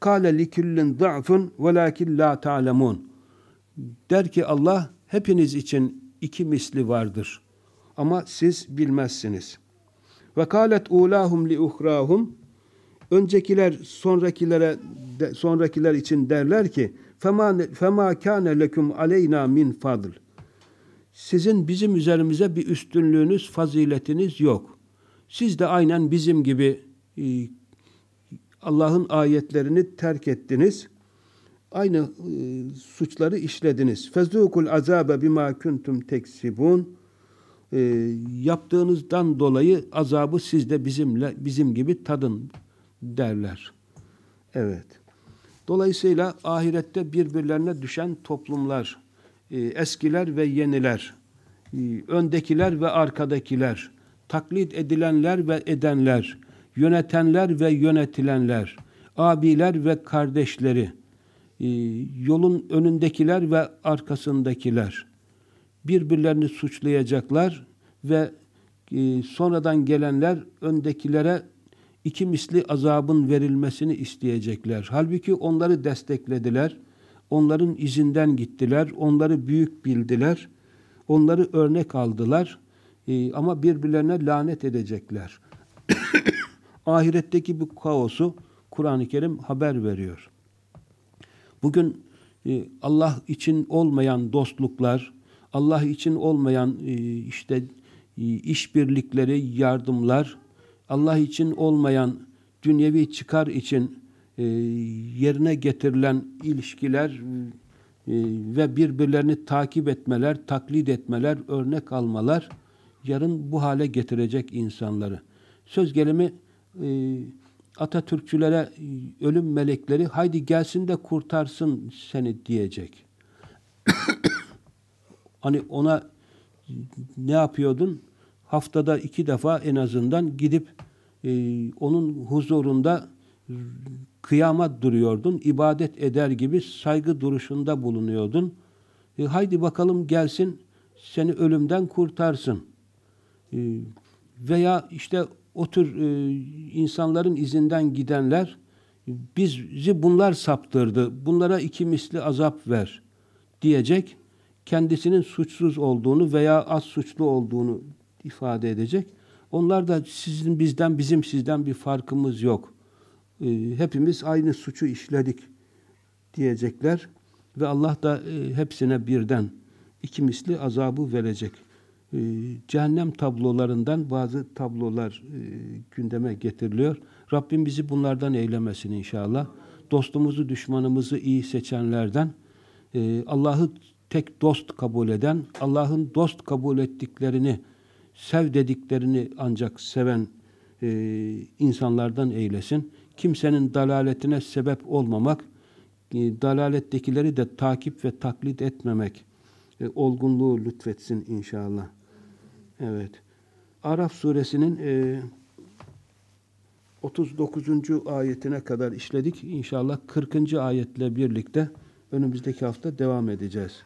Kale likullin da'fun velakin la ta'lemun. Der ki Allah hepiniz için iki misli vardır. Ama siz bilmezsiniz. Ve kalet ulahum li uhrahum öncekiler sonrakilere sonrakiler için derler ki fema fema kana lekum aleyna min fadl. Sizin bizim üzerimize bir üstünlüğünüz, faziletiniz yok. Siz de aynen bizim gibi e, Allah'ın ayetlerini terk ettiniz aynı e, suçları işlediniz. Fezukul azabe bima kuntum teksibun. E, yaptığınızdan dolayı azabı siz de bizimle bizim gibi tadın derler. Evet. Dolayısıyla ahirette birbirlerine düşen toplumlar, e, eskiler ve yeniler, e, öndekiler ve arkadakiler, taklit edilenler ve edenler, yönetenler ve yönetilenler, abiler ve kardeşleri, e, yolun önündekiler ve arkasındakiler birbirlerini suçlayacaklar ve sonradan gelenler öndekilere iki misli azabın verilmesini isteyecekler. Halbuki onları desteklediler, onların izinden gittiler, onları büyük bildiler, onları örnek aldılar e, ama birbirlerine lanet edecekler. Ahiretteki bu kaosu Kur'an-ı Kerim haber veriyor. Bugün e, Allah için olmayan dostluklar, Allah için olmayan e, işte e, işbirlikleri, yardımlar, Allah için olmayan dünyevi çıkar için e, yerine getirilen ilişkiler e, ve birbirlerini takip etmeler, taklit etmeler, örnek almalar yarın bu hale getirecek insanları. Söz gelimi e, Atatürkçülere e, ölüm melekleri haydi gelsin de kurtarsın seni diyecek. hani ona ne yapıyordun? Haftada iki defa en azından gidip e, onun huzurunda kıyama duruyordun, ibadet eder gibi saygı duruşunda bulunuyordun. E, haydi bakalım gelsin seni ölümden kurtarsın. E, veya işte o tür e, insanların izinden gidenler bizi bunlar saptırdı. Bunlara iki misli azap ver diyecek. Kendisinin suçsuz olduğunu veya az suçlu olduğunu ifade edecek. Onlar da sizin bizden bizim sizden bir farkımız yok. E, hepimiz aynı suçu işledik diyecekler ve Allah da e, hepsine birden iki misli azabı verecek. E, cehennem tablolarından bazı tablolar e, gündeme getiriliyor. Rabbim bizi bunlardan eylemesin inşallah. Dostumuzu, düşmanımızı iyi seçenlerden, e, Allah'ı tek dost kabul eden, Allah'ın dost kabul ettiklerini, sev dediklerini ancak seven e, insanlardan eylesin. Kimsenin dalaletine sebep olmamak, e, dalalettekileri de takip ve taklit etmemek e, olgunluğu lütfetsin inşallah. Evet. Araf suresinin e, 39. ayetine kadar işledik. İnşallah 40. ayetle birlikte önümüzdeki hafta devam edeceğiz.